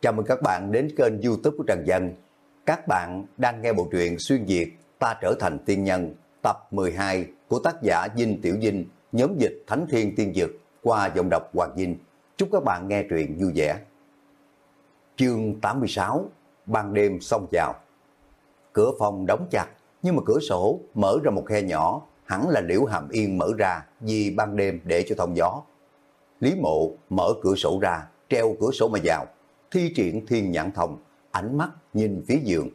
Chào mừng các bạn đến kênh youtube của Trần Dân. Các bạn đang nghe bộ truyện Xuyên Việt Ta Trở Thành Tiên Nhân tập 12 của tác giả Dinh Tiểu Dinh, nhóm dịch Thánh Thiên Tiên Dược qua giọng đọc Hoàng Dinh. Chúc các bạn nghe truyện vui vẻ. Chương 86 Ban đêm xông vào Cửa phòng đóng chặt nhưng mà cửa sổ mở ra một khe nhỏ hẳn là liễu hàm yên mở ra vì ban đêm để cho thông gió. Lý mộ mở cửa sổ ra, treo cửa sổ mà vào, thi triển thiên nhãn thông, ánh mắt nhìn phía giường.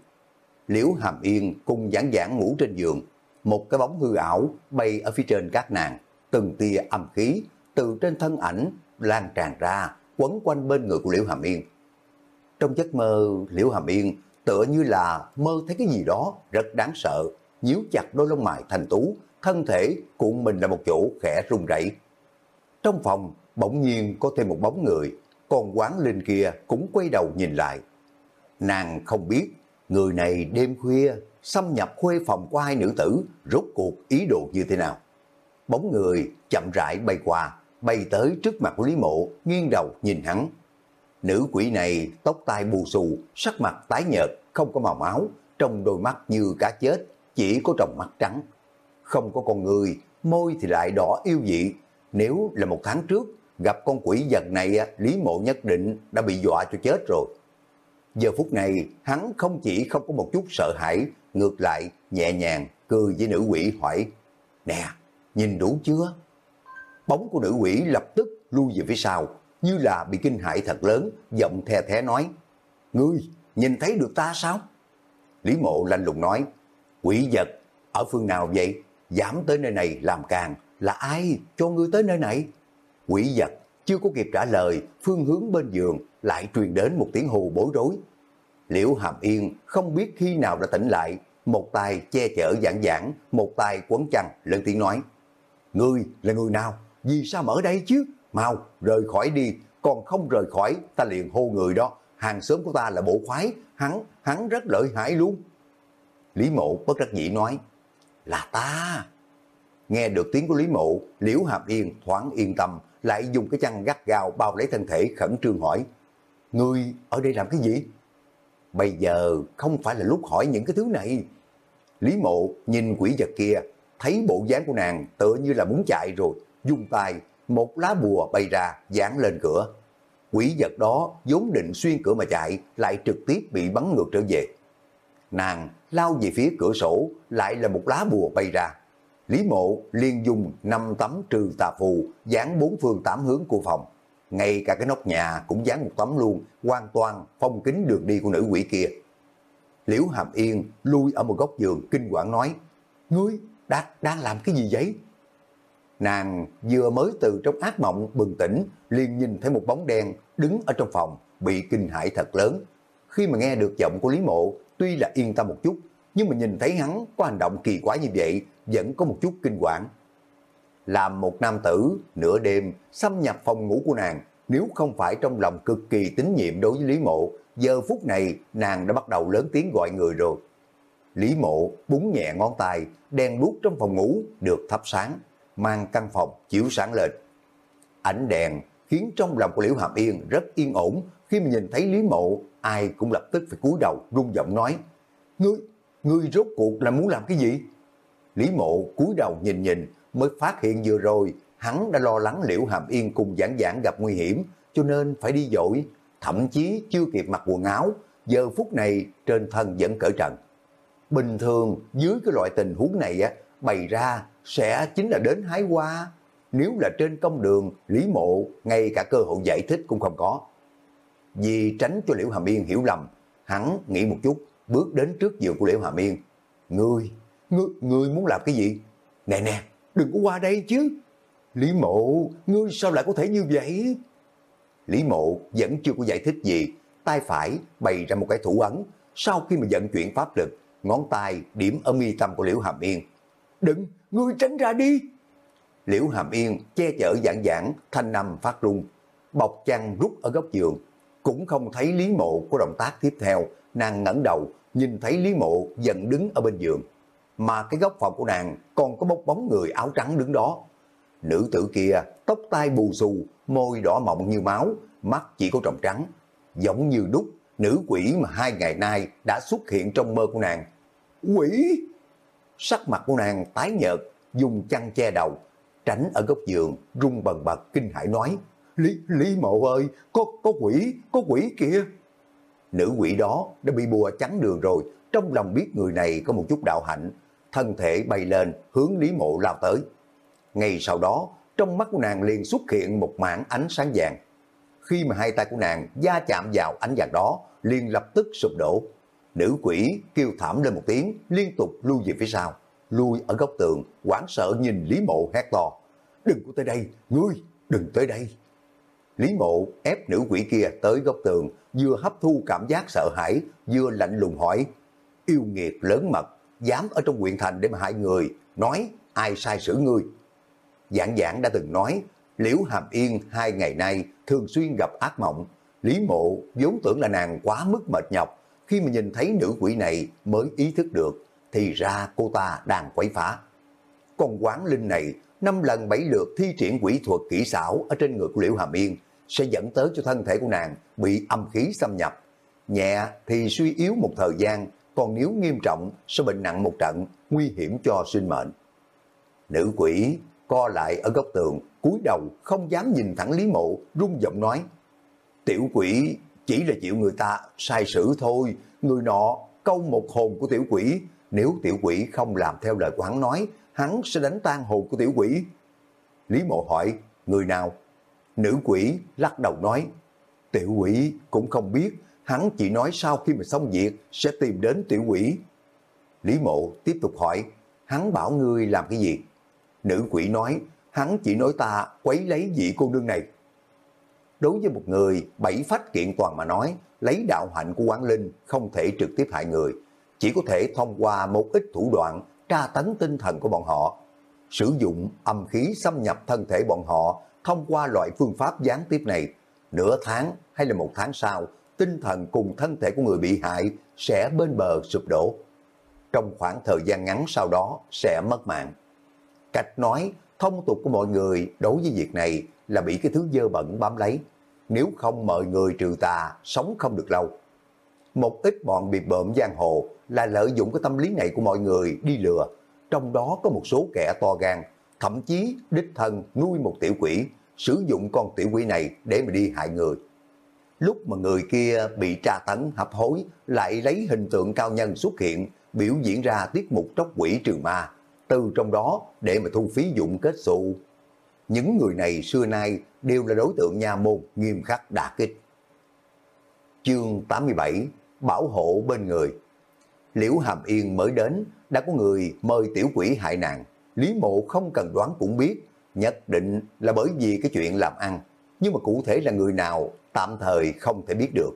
Liễu hàm yên cùng giảng giảng ngủ trên giường, một cái bóng hư ảo bay ở phía trên các nàng, từng tia âm khí từ trên thân ảnh lan tràn ra, quấn quanh bên người của Liễu Hàm Yên. Trong giấc mơ, Liễu Hàm Yên tựa như là mơ thấy cái gì đó rất đáng sợ, nhíu chặt đôi lông mày thành tú, thân thể cuộn mình là một chỗ khẽ run rẩy. Trong phòng, bỗng nhiên có thêm một bóng người, còn quán linh kia cũng quay đầu nhìn lại. Nàng không biết, người này đêm khuya xâm nhập khuê phòng của hai nữ tử, rốt cuộc ý đồ như thế nào. Bóng người chậm rãi bay qua, bay tới trước mặt của Lý Mộ, nghiêng đầu nhìn hắn. Nữ quỷ này tóc tai bù xù, sắc mặt tái nhợt, không có màu máu, trong đôi mắt như cá chết, chỉ có tròng mắt trắng. Không có con người, môi thì lại đỏ yêu dị. Nếu là một tháng trước, gặp con quỷ vật này, Lý Mộ nhất định đã bị dọa cho chết rồi. Giờ phút này, hắn không chỉ không có một chút sợ hãi, ngược lại, nhẹ nhàng, cười với nữ quỷ hỏi, Nè, nhìn đủ chưa? Bóng của nữ quỷ lập tức lui về phía sau, như là bị kinh hãi thật lớn, giọng the thế nói, Ngươi, nhìn thấy được ta sao? Lý mộ lanh lùng nói, quỷ vật, ở phương nào vậy? Dám tới nơi này làm càng, là ai cho ngươi tới nơi này? Quỷ vật chưa có kịp trả lời, phương hướng bên giường lại truyền đến một tiếng hù bối rối. Liễu Hàm Yên không biết khi nào đã tỉnh lại, một tay che chở giảng giảng, một tay quấn chăn, lên tiếng nói. Ngươi là người nào? Vì sao mở đây chứ? Mau, rời khỏi đi, còn không rời khỏi, ta liền hô người đó. Hàng xóm của ta là bộ khoái, hắn, hắn rất lợi hại luôn. Lý Mộ bất đắc dĩ nói, là ta. Nghe được tiếng của Lý Mộ, Liễu Hàm Yên thoáng yên tâm, lại dùng cái chăn gắt gao bao lấy thân thể khẩn trương hỏi, Ngươi ở đây làm cái gì? Bây giờ không phải là lúc hỏi những cái thứ này. Lý Mộ nhìn quỷ vật kia, thấy bộ dáng của nàng tựa như là muốn chạy rồi, dùng tay, một lá bùa bay ra, dán lên cửa. Quỷ vật đó vốn định xuyên cửa mà chạy, lại trực tiếp bị bắn ngược trở về. Nàng lao về phía cửa sổ, lại là một lá bùa bay ra. Lý mộ liên dùng năm tấm trừ tà phù, dán bốn phương tám hướng của phòng. Ngay cả cái nóc nhà cũng dán một tấm luôn, hoàn toàn phong kính đường đi của nữ quỷ kia. Liễu Hàm Yên lui ở một góc giường kinh quản nói, Ngươi đang, đang làm cái gì vậy? Nàng vừa mới từ trong ác mộng bừng tỉnh, liền nhìn thấy một bóng đen đứng ở trong phòng, bị kinh hãi thật lớn. Khi mà nghe được giọng của Lý Mộ, tuy là yên tâm một chút, nhưng mà nhìn thấy hắn có hành động kỳ quái như vậy, vẫn có một chút kinh quản. Làm một nam tử, nửa đêm, xâm nhập phòng ngủ của nàng, nếu không phải trong lòng cực kỳ tín nhiệm đối với Lý Mộ, giờ phút này nàng đã bắt đầu lớn tiếng gọi người rồi. Lý Mộ búng nhẹ ngón tay, đèn đuốc trong phòng ngủ được thắp sáng, mang căn phòng chiếu sáng lên. ảnh đèn khiến trong lòng của Liễu Hàm Yên rất yên ổn khi mà nhìn thấy Lý Mộ, ai cũng lập tức phải cúi đầu rung giọng nói, Ngươi, ngươi rốt cuộc là muốn làm cái gì? Lý Mộ cúi đầu nhìn nhìn mới phát hiện vừa rồi hắn đã lo lắng Liễu Hàm Yên cùng giảng giảng gặp nguy hiểm cho nên phải đi dội, thậm chí chưa kịp mặc quần áo, giờ phút này trên thân vẫn cởi trần. Bình thường dưới cái loại tình huống này á, bày ra sẽ chính là đến hái hoa. Nếu là trên công đường, Lý Mộ ngay cả cơ hội giải thích cũng không có. Vì tránh cho Liễu Hàm Yên hiểu lầm, hắn nghĩ một chút, bước đến trước giường của Liễu Hàm Yên. Ngươi, ngươi, ngươi muốn làm cái gì? Nè nè, đừng có qua đây chứ. Lý Mộ, ngươi sao lại có thể như vậy? Lý Mộ vẫn chưa có giải thích gì, tay phải bày ra một cái thủ ấn, sau khi mà vận chuyển pháp lực, ngón tay điểm ở mi tâm của Liễu Hàm Yên. Đừng, ngươi tránh ra đi. Liễu Hàm Yên che chở dạng dạng, thanh nằm phát rung, bọc chăn rút ở góc giường. Cũng không thấy Lý Mộ có động tác tiếp theo, nàng ngẩng đầu, nhìn thấy Lý Mộ dần đứng ở bên giường. Mà cái góc phòng của nàng còn có một bóng người áo trắng đứng đó. Nữ tử kia, tóc tai bù xù, môi đỏ mọng như máu, mắt chỉ có tròng trắng. giống như đúc nữ quỷ mà hai ngày nay đã xuất hiện trong mơ của nàng. Quỷ! Sắc mặt của nàng tái nhợt, dùng chăn che đầu, tránh ở góc giường, rung bần bật kinh hãi nói, Lý, Lý mộ ơi, có, có quỷ, có quỷ kia. Nữ quỷ đó đã bị bùa trắng đường rồi, trong lòng biết người này có một chút đạo hạnh, thân thể bay lên hướng Lý mộ lao tới. Ngay sau đó, trong mắt của nàng liền xuất hiện một mảng ánh sáng vàng. Khi mà hai tay của nàng da chạm vào ánh vàng đó, liền lập tức sụp đổ. Nữ quỷ kêu thảm lên một tiếng, liên tục lui về phía sau, lui ở góc tường, quảng sợ nhìn Lý Mộ hét to. Đừng có tới đây, ngươi, đừng tới đây. Lý Mộ ép nữ quỷ kia tới góc tường, vừa hấp thu cảm giác sợ hãi, vừa lạnh lùng hỏi. Yêu nghiệt lớn mật, dám ở trong huyện thành để mà hại người, nói ai sai xử ngươi. Giảng giảng đã từng nói, Liễu Hàm Yên hai ngày nay thường xuyên gặp ác mộng. Lý Mộ vốn tưởng là nàng quá mức mệt nhọc, khi mà nhìn thấy nữ quỷ này mới ý thức được, thì ra cô ta đang quấy phá. Còn quán linh này, năm lần bảy lượt thi triển quỷ thuật kỹ xảo ở trên người của Liễu Hàm Yên, sẽ dẫn tới cho thân thể của nàng bị âm khí xâm nhập. Nhẹ thì suy yếu một thời gian, còn nếu nghiêm trọng sẽ bệnh nặng một trận, nguy hiểm cho sinh mệnh. Nữ quỷ co lại ở góc tường, cúi đầu không dám nhìn thẳng Lý Mộ, rung giọng nói, tiểu quỷ chỉ là chịu người ta sai sử thôi, người nọ câu một hồn của tiểu quỷ, nếu tiểu quỷ không làm theo lời của hắn nói, hắn sẽ đánh tan hồn của tiểu quỷ. Lý Mộ hỏi, người nào? Nữ quỷ lắc đầu nói, tiểu quỷ cũng không biết, hắn chỉ nói sau khi mà xong việc sẽ tìm đến tiểu quỷ. Lý Mộ tiếp tục hỏi, hắn bảo ngươi làm cái gì? Nữ quỷ nói, hắn chỉ nói ta quấy lấy vị cô nương này. Đối với một người bảy phách kiện toàn mà nói, lấy đạo hạnh của quán linh không thể trực tiếp hại người, chỉ có thể thông qua một ít thủ đoạn tra tấn tinh thần của bọn họ. Sử dụng âm khí xâm nhập thân thể bọn họ thông qua loại phương pháp gián tiếp này, nửa tháng hay là một tháng sau, tinh thần cùng thân thể của người bị hại sẽ bên bờ sụp đổ. Trong khoảng thời gian ngắn sau đó sẽ mất mạng. Cách nói, thông tục của mọi người đối với việc này là bị cái thứ dơ bẩn bám lấy. Nếu không mời người trừ tà, sống không được lâu. Một ít bọn bị bợm giang hồ là lợi dụng cái tâm lý này của mọi người đi lừa. Trong đó có một số kẻ to gan, thậm chí đích thân nuôi một tiểu quỷ, sử dụng con tiểu quỷ này để mà đi hại người. Lúc mà người kia bị tra tấn hấp hối, lại lấy hình tượng cao nhân xuất hiện, biểu diễn ra tiết mục tróc quỷ trừ ma, từ trong đó để mà thu phí dụng kết xu. Những người này xưa nay đều là đối tượng nhà môn nghiêm khắc đả kích. Chương 87 Bảo hộ bên người Liễu Hàm Yên mới đến, đã có người mời tiểu quỷ hại nạn. Lý mộ không cần đoán cũng biết, nhất định là bởi vì cái chuyện làm ăn. Nhưng mà cụ thể là người nào, tạm thời không thể biết được.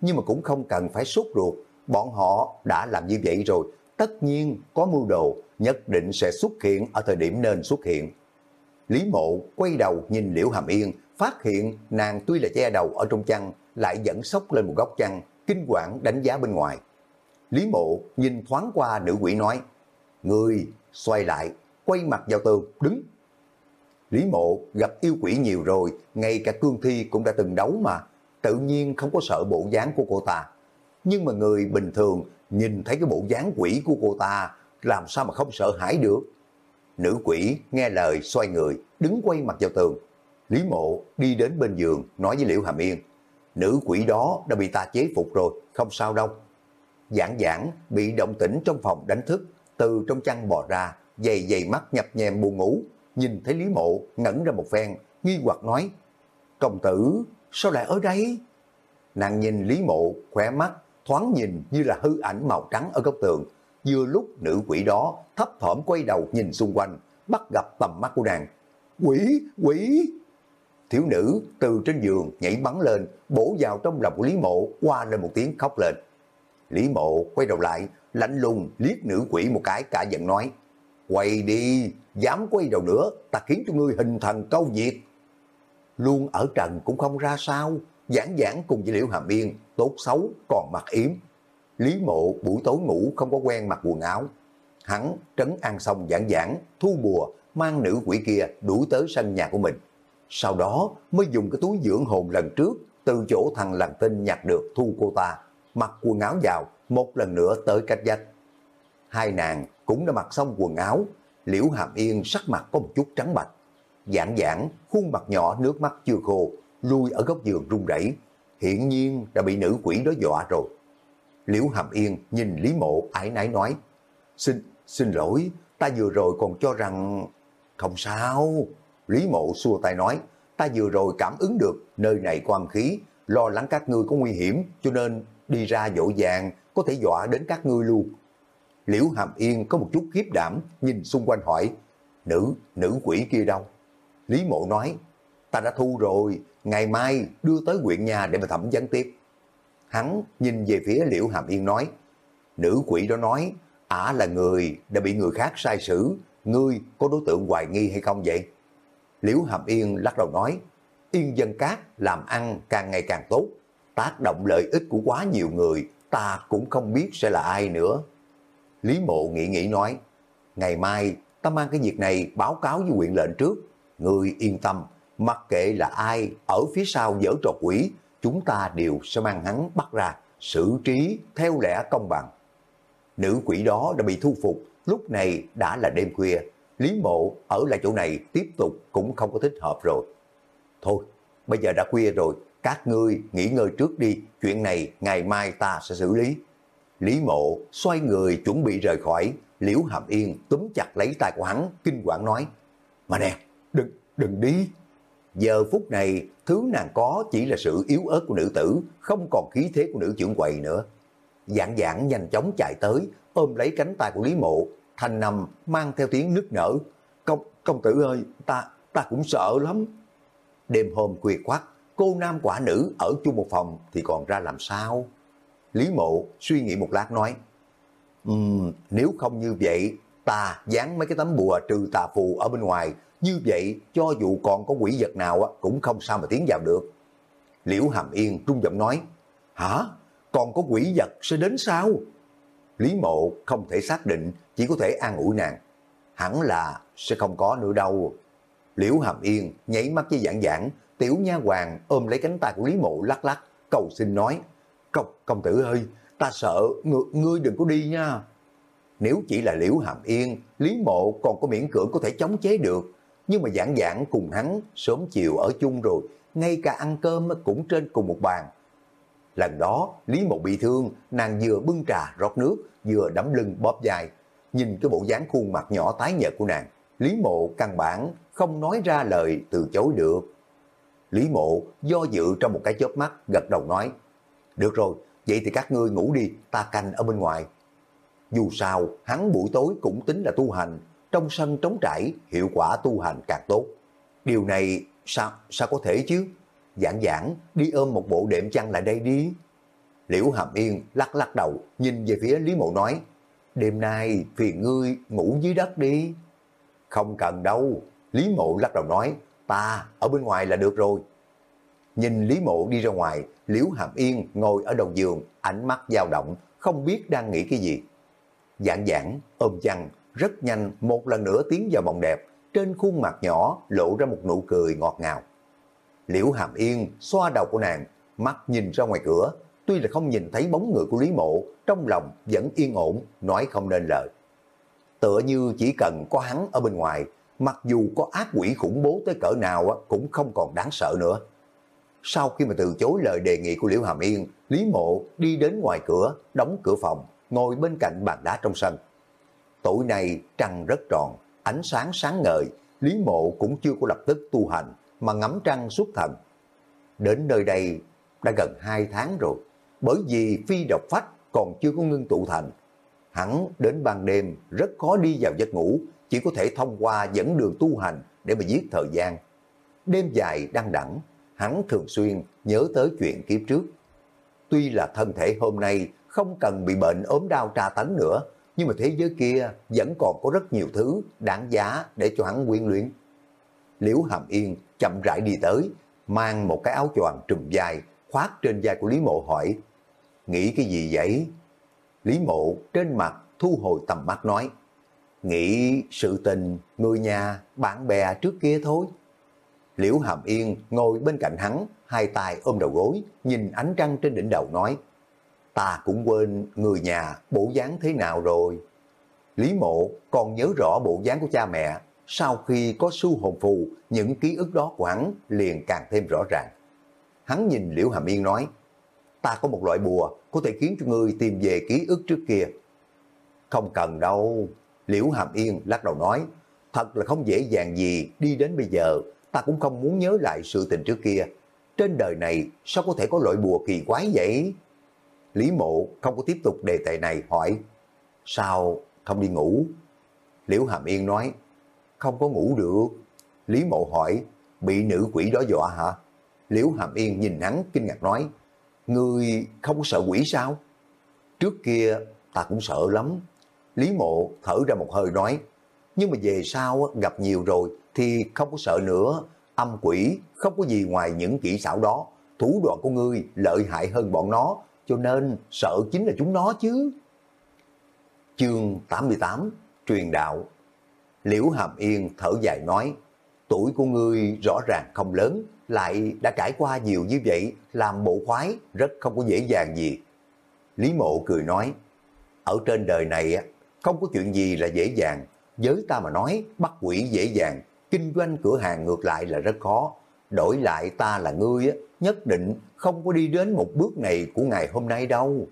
Nhưng mà cũng không cần phải sốt ruột, bọn họ đã làm như vậy rồi, tất nhiên có mưu đồ, nhất định sẽ xuất hiện ở thời điểm nên xuất hiện. Lý mộ quay đầu nhìn Liễu Hàm Yên, phát hiện nàng tuy là che đầu ở trong chăn, lại dẫn sốc lên một góc chăn, kinh quản đánh giá bên ngoài. Lý mộ nhìn thoáng qua nữ quỷ nói, Người xoay lại, quay mặt vào tường, đứng. Lý mộ gặp yêu quỷ nhiều rồi, ngay cả cương thi cũng đã từng đấu mà, tự nhiên không có sợ bộ dáng của cô ta. Nhưng mà người bình thường nhìn thấy cái bộ dáng quỷ của cô ta, làm sao mà không sợ hãi được. Nữ quỷ nghe lời xoay người, đứng quay mặt vào tường. Lý mộ đi đến bên giường, nói với Liễu Hàm Yên, nữ quỷ đó đã bị ta chế phục rồi, không sao đâu. Giảng giảng bị động tĩnh trong phòng đánh thức, từ trong chăn bò ra, dày dày mắt nhập nhèm buồn ngủ, nhìn thấy Lý Mộ ngẩn ra một phen, nghi hoặc nói, công tử, sao lại ở đây? Nàng nhìn Lý Mộ, khỏe mắt, thoáng nhìn như là hư ảnh màu trắng ở góc tường. Vừa lúc nữ quỷ đó thấp thỏm quay đầu nhìn xung quanh, bắt gặp tầm mắt của nàng. Quỷ, quỷ! Thiếu nữ từ trên giường nhảy bắn lên, bổ vào trong lòng của Lý Mộ, qua lên một tiếng khóc lên. Lý Mộ quay đầu lại, lạnh lùng liếc nữ quỷ một cái cả giận nói, quay đi, dám quay đầu nữa, ta khiến cho ngươi hình thần câu diệt. Luôn ở trần cũng không ra sao, giảng giảng cùng với Liễu Hàm Yên, tốt xấu còn mặc yếm. Lý Mộ buổi tối ngủ không có quen mặc quần áo. Hắn trấn an xong giảng giảng, thu bùa, mang nữ quỷ kia đuổi tới sân nhà của mình. Sau đó mới dùng cái túi dưỡng hồn lần trước từ chỗ thằng làng tinh nhặt được thu cô ta, mặc quần áo vào, một lần nữa tới cách dách. Hai nàng cũng đã mặc xong quần áo, liễu hàm yên sắc mặt có một chút trắng bạch. Giảng giảng, khuôn mặt nhỏ nước mắt chưa khô, lui ở góc giường run rẩy hiển nhiên đã bị nữ quỷ đó dọa rồi. Liễu Hàm Yên nhìn Lý Mộ ái nái nói, xin, xin lỗi, ta vừa rồi còn cho rằng... Không sao, Lý Mộ xua tay nói, ta vừa rồi cảm ứng được nơi này quan khí, lo lắng các ngươi có nguy hiểm, cho nên đi ra dỗ dàng, có thể dọa đến các ngươi luôn. Liễu Hàm Yên có một chút khiếp đảm, nhìn xung quanh hỏi, nữ, nữ quỷ kia đâu? Lý Mộ nói, ta đã thu rồi, ngày mai đưa tới huyện nhà để mà thẩm vấn tiếp. Hắn nhìn về phía Liễu Hàm Yên nói, nữ quỷ đó nói, ả là người đã bị người khác sai xử, ngươi có đối tượng hoài nghi hay không vậy? Liễu Hàm Yên lắc đầu nói, yên dân cát làm ăn càng ngày càng tốt, tác động lợi ích của quá nhiều người, ta cũng không biết sẽ là ai nữa. Lý Mộ nghĩ nghĩ nói, ngày mai ta mang cái việc này báo cáo với huyện lệnh trước, người yên tâm, mặc kệ là ai ở phía sau dở trò quỷ, chúng ta đều sẽ mang hắn bắt ra, xử trí theo lẽ công bằng. Nữ quỷ đó đã bị thu phục, lúc này đã là đêm khuya, Lý Mộ ở lại chỗ này tiếp tục cũng không có thích hợp rồi. Thôi, bây giờ đã khuya rồi, các ngươi nghỉ ngơi trước đi, chuyện này ngày mai ta sẽ xử lý. Lý Mộ xoay người chuẩn bị rời khỏi, Liễu Hàm Yên túm chặt lấy tay của hắn, kinh quản nói, Mà nè, đừng, đừng đi. Giờ phút này, thứ nàng có chỉ là sự yếu ớt của nữ tử, không còn khí thế của nữ trưởng quầy nữa. Dạng dạng nhanh chóng chạy tới, ôm lấy cánh tay của Lý Mộ, thành nằm mang theo tiếng nức nở. Công, công tử ơi, ta, ta cũng sợ lắm. Đêm hôm quyệt quắc, cô nam quả nữ ở chung một phòng thì còn ra làm sao? Lý Mộ suy nghĩ một lát nói, um, nếu không như vậy, ta dán mấy cái tấm bùa trừ tà phù ở bên ngoài, như vậy cho dù còn có quỷ vật nào cũng không sao mà tiến vào được. Liễu Hàm Yên trung giọng nói, hả? Còn có quỷ vật sẽ đến sao? Lý Mộ không thể xác định, chỉ có thể an ủi nàng. Hẳn là sẽ không có nữa đâu. Liễu Hàm Yên nhảy mắt với giảng giảng, tiểu nha hoàng ôm lấy cánh tay của Lý Mộ lắc lắc, cầu xin nói, công, công tử ơi, ta sợ, ngươi, ngươi đừng có đi nha. Nếu chỉ là Liễu Hàm Yên, Lý Mộ còn có miễn cưỡng có thể chống chế được, nhưng mà giảng giảng cùng hắn sớm chiều ở chung rồi, ngay cả ăn cơm cũng trên cùng một bàn. Lần đó, Lý Mộ bị thương, nàng vừa bưng trà rót nước, vừa đấm lưng bóp dài. Nhìn cái bộ dáng khuôn mặt nhỏ tái nhợt của nàng, Lý Mộ căn bản không nói ra lời từ chối được. Lý Mộ do dự trong một cái chớp mắt gật đầu nói, được rồi, vậy thì các ngươi ngủ đi, ta canh ở bên ngoài. Dù sao, hắn buổi tối cũng tính là tu hành, trong sân trống trải, hiệu quả tu hành càng tốt. Điều này sao sao có thể chứ? Giảng giảng, đi ôm một bộ đệm chăn lại đây đi. Liễu Hàm Yên lắc lắc đầu, nhìn về phía Lý Mộ nói, đêm nay phiền ngươi ngủ dưới đất đi. Không cần đâu, Lý Mộ lắc đầu nói, ta ở bên ngoài là được rồi. Nhìn Lý Mộ đi ra ngoài, Liễu Hàm Yên ngồi ở đầu giường, ánh mắt dao động, không biết đang nghĩ cái gì. Giảng giảng, ôm chăn, rất nhanh một lần nữa tiến vào mộng đẹp, trên khuôn mặt nhỏ lộ ra một nụ cười ngọt ngào. Liễu Hàm Yên xoa đầu của nàng, mắt nhìn ra ngoài cửa, tuy là không nhìn thấy bóng người của Lý Mộ, trong lòng vẫn yên ổn, nói không nên lời. Tựa như chỉ cần có hắn ở bên ngoài, mặc dù có ác quỷ khủng bố tới cỡ nào cũng không còn đáng sợ nữa. Sau khi mà từ chối lời đề nghị của Liễu Hàm Yên, Lý Mộ đi đến ngoài cửa, đóng cửa phòng, ngồi bên cạnh bàn đá trong sân. Tối nay trăng rất tròn, ánh sáng sáng ngời, Lý Mộ cũng chưa có lập tức tu hành, mà ngắm trăng xuất thần. Đến nơi đây đã gần 2 tháng rồi, bởi vì phi độc phách còn chưa có ngưng tụ thành. Hắn đến ban đêm rất khó đi vào giấc ngủ, chỉ có thể thông qua dẫn đường tu hành để mà giết thời gian. Đêm dài đăng đẳng, hắn thường xuyên nhớ tới chuyện kiếp trước. Tuy là thân thể hôm nay không cần bị bệnh ốm đau tra tấn nữa, nhưng mà thế giới kia vẫn còn có rất nhiều thứ đáng giá để cho hắn quyên luyện. Liễu Hàm Yên chậm rãi đi tới, mang một cái áo choàng trùm dài, khoác trên vai của Lý Mộ hỏi, nghĩ cái gì vậy? Lý Mộ trên mặt thu hồi tầm mắt nói, nghĩ sự tình, người nhà, bạn bè trước kia thôi. Liễu Hàm Yên ngồi bên cạnh hắn, hai tay ôm đầu gối, nhìn ánh trăng trên đỉnh đầu nói, ta cũng quên người nhà bộ dáng thế nào rồi. Lý mộ còn nhớ rõ bộ dáng của cha mẹ, sau khi có su hồn phù, những ký ức đó của hắn liền càng thêm rõ ràng. Hắn nhìn Liễu Hàm Yên nói, ta có một loại bùa có thể khiến cho ngươi tìm về ký ức trước kia. Không cần đâu, Liễu Hàm Yên lắc đầu nói, thật là không dễ dàng gì đi đến bây giờ, ta cũng không muốn nhớ lại sự tình trước kia. Trên đời này sao có thể có loại bùa kỳ quái vậy? Lý Mộ không có tiếp tục đề tài này hỏi, sao không đi ngủ? Liễu Hàm Yên nói, không có ngủ được. Lý Mộ hỏi, bị nữ quỷ đó dọa hả? Liễu Hàm Yên nhìn hắn kinh ngạc nói, Ngươi không có sợ quỷ sao? Trước kia ta cũng sợ lắm. Lý mộ thở ra một hơi nói, nhưng mà về sau gặp nhiều rồi thì không có sợ nữa. Âm quỷ không có gì ngoài những kỹ xảo đó. Thủ đoạn của ngươi lợi hại hơn bọn nó, cho nên sợ chính là chúng nó chứ. Chương 88 Truyền đạo Liễu Hàm Yên thở dài nói, tuổi của ngươi rõ ràng không lớn, lại đã trải qua nhiều như vậy, làm bộ khoái rất không có dễ dàng gì. Lý mộ cười nói, ở trên đời này không có chuyện gì là dễ dàng, với ta mà nói bắt quỷ dễ dàng, kinh doanh cửa hàng ngược lại là rất khó. Đổi lại ta là ngươi nhất định không có đi đến một bước này của ngày hôm nay đâu.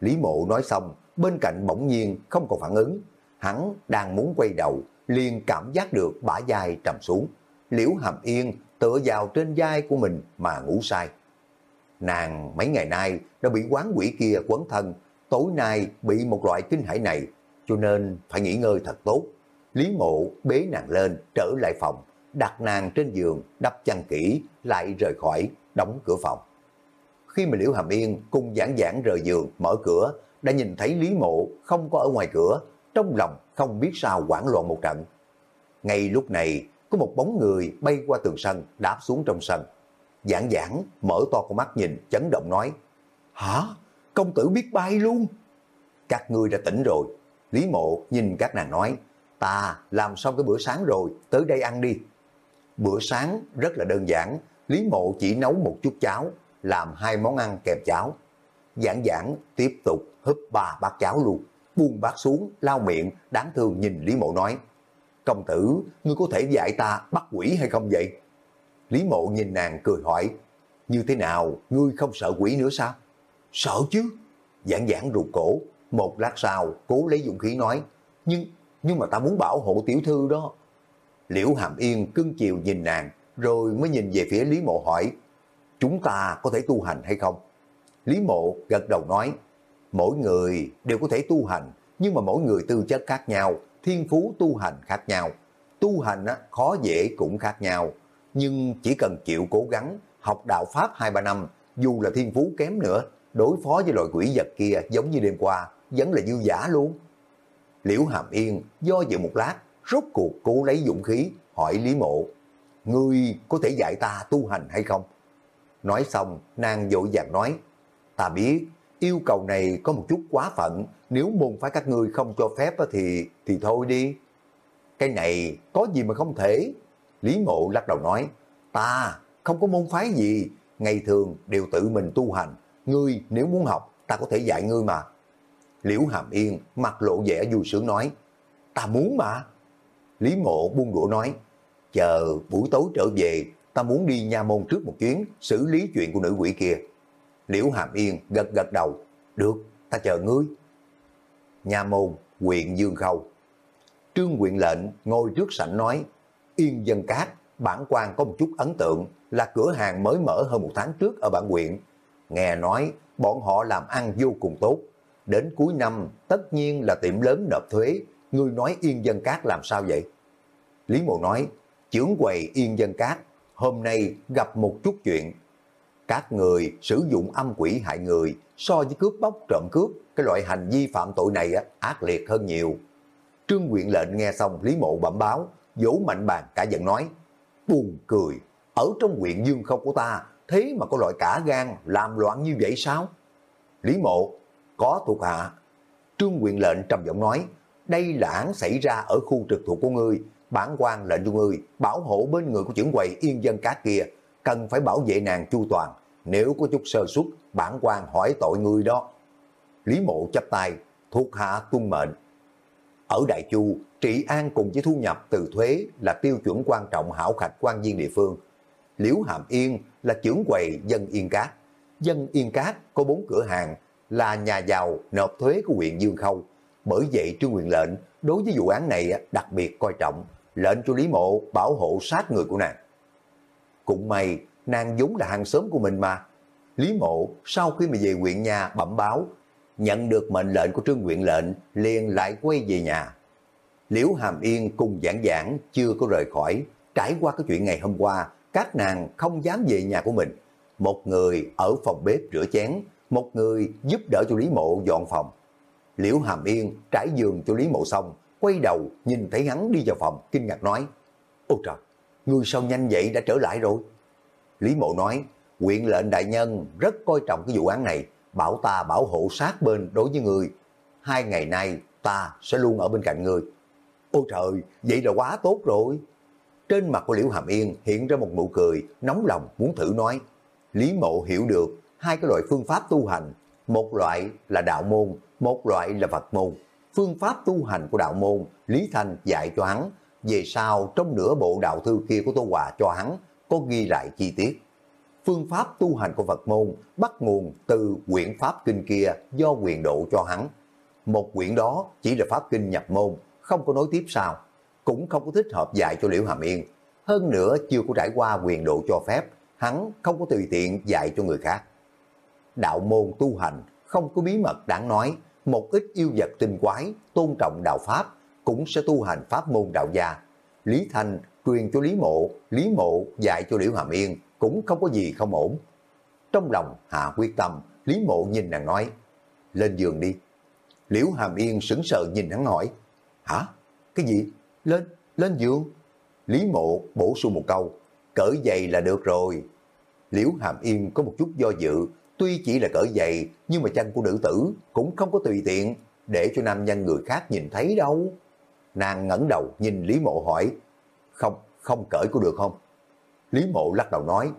Lý mộ nói xong, bên cạnh bỗng nhiên không còn phản ứng. Hắn đang muốn quay đầu, liền cảm giác được bả vai trầm xuống. Liễu Hàm Yên tựa vào trên vai của mình mà ngủ sai. Nàng mấy ngày nay đã bị quán quỷ kia quấn thân, tối nay bị một loại kinh hải này, cho nên phải nghỉ ngơi thật tốt. Lý mộ bế nàng lên, trở lại phòng, đặt nàng trên giường, đắp chăn kỹ, lại rời khỏi, đóng cửa phòng. Khi mà Liễu Hàm Yên cùng giảng giảng rời giường, mở cửa, đã nhìn thấy Lý Mộ không có ở ngoài cửa, trong lòng không biết sao quảng loạn một trận. Ngay lúc này, có một bóng người bay qua tường sân, đáp xuống trong sân. Giảng giảng, mở to con mắt nhìn, chấn động nói, Hả? Công tử biết bay luôn? Các ngươi đã tỉnh rồi. Lý mộ nhìn các nàng nói, ta làm xong cái bữa sáng rồi, tới đây ăn đi. Bữa sáng rất là đơn giản, Lý mộ chỉ nấu một chút cháo, làm hai món ăn kèm cháo. Giảng giảng tiếp tục húp ba bát cháo luôn, buông bát xuống, lau miệng, đáng thương nhìn Lý mộ nói, công tử, ngươi có thể dạy ta bắt quỷ hay không vậy? Lý mộ nhìn nàng cười hỏi, như thế nào, ngươi không sợ quỷ nữa sao? Sợ chứ. Giảng giảng rụt cổ, một lát sau cố lấy dụng khí nói, nhưng nhưng mà ta muốn bảo hộ tiểu thư đó. Liễu Hàm Yên cưng chiều nhìn nàng, rồi mới nhìn về phía Lý Mộ hỏi, chúng ta có thể tu hành hay không? Lý Mộ gật đầu nói, mỗi người đều có thể tu hành, nhưng mà mỗi người tư chất khác nhau, thiên phú tu hành khác nhau. Tu hành á, khó dễ cũng khác nhau, nhưng chỉ cần chịu cố gắng, học đạo Pháp 2-3 năm, dù là thiên phú kém nữa, đối phó với loại quỷ vật kia giống như đêm qua, vẫn là dư giả luôn. Liễu Hàm Yên do dự một lát, rốt cuộc cố lấy dũng khí, hỏi Lý Mộ, Ngươi có thể dạy ta tu hành hay không? Nói xong, nàng dội dàng nói, ta biết, yêu cầu này có một chút quá phận, nếu môn phái các ngươi không cho phép thì thì thôi đi. Cái này có gì mà không thể? Lý Mộ lắc đầu nói, ta không có môn phái gì, ngày thường đều tự mình tu hành, ngươi nếu muốn học, ta có thể dạy ngươi mà. Liễu Hàm Yên mặt lộ vẻ vui sướng nói, ta muốn mà. Lý Mộ buông đũa nói, chờ buổi tối trở về, ta muốn đi nha môn trước một chuyến, xử lý chuyện của nữ quỷ kia. Liễu Hàm Yên gật gật đầu, được, ta chờ ngươi. Nha môn, huyện Dương Khâu. Trương huyện lệnh ngồi trước sảnh nói, Yên Dân Cát, bản quan có một chút ấn tượng là cửa hàng mới mở hơn một tháng trước ở bản huyện. Nghe nói bọn họ làm ăn vô cùng tốt. Đến cuối năm tất nhiên là tiệm lớn nộp thuế. Ngươi nói Yên Dân Cát làm sao vậy? Lý Mộ nói, trưởng quầy Yên Dân Cát hôm nay gặp một chút chuyện. Các người sử dụng âm quỷ hại người so với cướp bóc trộm cướp, cái loại hành vi phạm tội này á, ác liệt hơn nhiều. Trương quyện lệnh nghe xong Lý Mộ bẩm báo, vỗ mạnh bàn cả giận nói, buồn cười, ở trong huyện Dương không của ta, thế mà có loại cả gan làm loạn như vậy sao? Lý Mộ, có thuộc hạ. Trương quyền lệnh trầm giọng nói, đây là án xảy ra ở khu trực thuộc của ngươi, bản quan lệnh cho ngươi bảo hộ bên người của trưởng quầy yên dân cá kia, cần phải bảo vệ nàng chu toàn, nếu có chút sơ suất, bản quan hỏi tội ngươi đó. Lý mộ chấp tay, thuộc hạ tuân mệnh. Ở Đại Chu, trị an cùng với thu nhập từ thuế là tiêu chuẩn quan trọng hảo khạch quan viên địa phương. Liễu Hàm Yên là trưởng quầy dân Yên Cát. Dân Yên Cát có bốn cửa hàng, là nhà giàu nộp thuế của huyện Dương Khâu. Bởi vậy Trương Quyền lệnh đối với vụ án này đặc biệt coi trọng, lệnh cho Lý Mộ bảo hộ sát người của nàng. Cũng may, nàng vốn là hàng xóm của mình mà. Lý Mộ sau khi mà về huyện nhà bẩm báo, nhận được mệnh lệnh của Trương Quyện lệnh, liền lại quay về nhà. Liễu Hàm Yên cùng giảng giảng chưa có rời khỏi, trải qua cái chuyện ngày hôm qua, các nàng không dám về nhà của mình. Một người ở phòng bếp rửa chén, một người giúp đỡ cho Lý Mộ dọn phòng. Liễu Hàm Yên trải giường cho Lý Mộ xong, quay đầu nhìn thấy hắn đi vào phòng, kinh ngạc nói, Ôi trời, người sao nhanh vậy đã trở lại rồi? Lý Mộ nói, quyện lệnh đại nhân rất coi trọng cái vụ án này, bảo ta bảo hộ sát bên đối với người. Hai ngày nay ta sẽ luôn ở bên cạnh người. Ôi trời, vậy là quá tốt rồi. Trên mặt của Liễu Hàm Yên hiện ra một nụ cười, nóng lòng muốn thử nói. Lý Mộ hiểu được hai cái loại phương pháp tu hành, một loại là đạo môn, một loại là Phật môn. Phương pháp tu hành của đạo môn, Lý Thanh dạy cho hắn, về sau trong nửa bộ đạo thư kia của Tô Hòa cho hắn, có ghi lại chi tiết. Phương pháp tu hành của Phật môn bắt nguồn từ quyển pháp kinh kia do quyền độ cho hắn. Một quyển đó chỉ là pháp kinh nhập môn, không có nối tiếp sao, cũng không có thích hợp dạy cho Liễu Hàm Yên. Hơn nữa chưa có trải qua quyền độ cho phép, hắn không có tùy tiện dạy cho người khác. Đạo môn tu hành không có bí mật đáng nói, một ít yêu vật tinh quái, tôn trọng đạo Pháp, cũng sẽ tu hành pháp môn đạo gia. Lý Thanh truyền cho Lý Mộ, Lý Mộ dạy cho Liễu Hàm Yên, cũng không có gì không ổn. Trong lòng hạ quyết tâm, Lý Mộ nhìn nàng nói, lên giường đi. Liễu Hàm Yên sững sờ nhìn hắn hỏi, hả? Cái gì? Lên, lên giường. Lý Mộ bổ sung một câu, cởi giày là được rồi. Liễu Hàm Yên có một chút do dự, tuy chỉ là cỡ giày nhưng mà chân của nữ tử cũng không có tùy tiện để cho nam nhân người khác nhìn thấy đâu. Nàng ngẩng đầu nhìn Lý Mộ hỏi, không, không cởi có được không? Lý Mộ lắc đầu nói,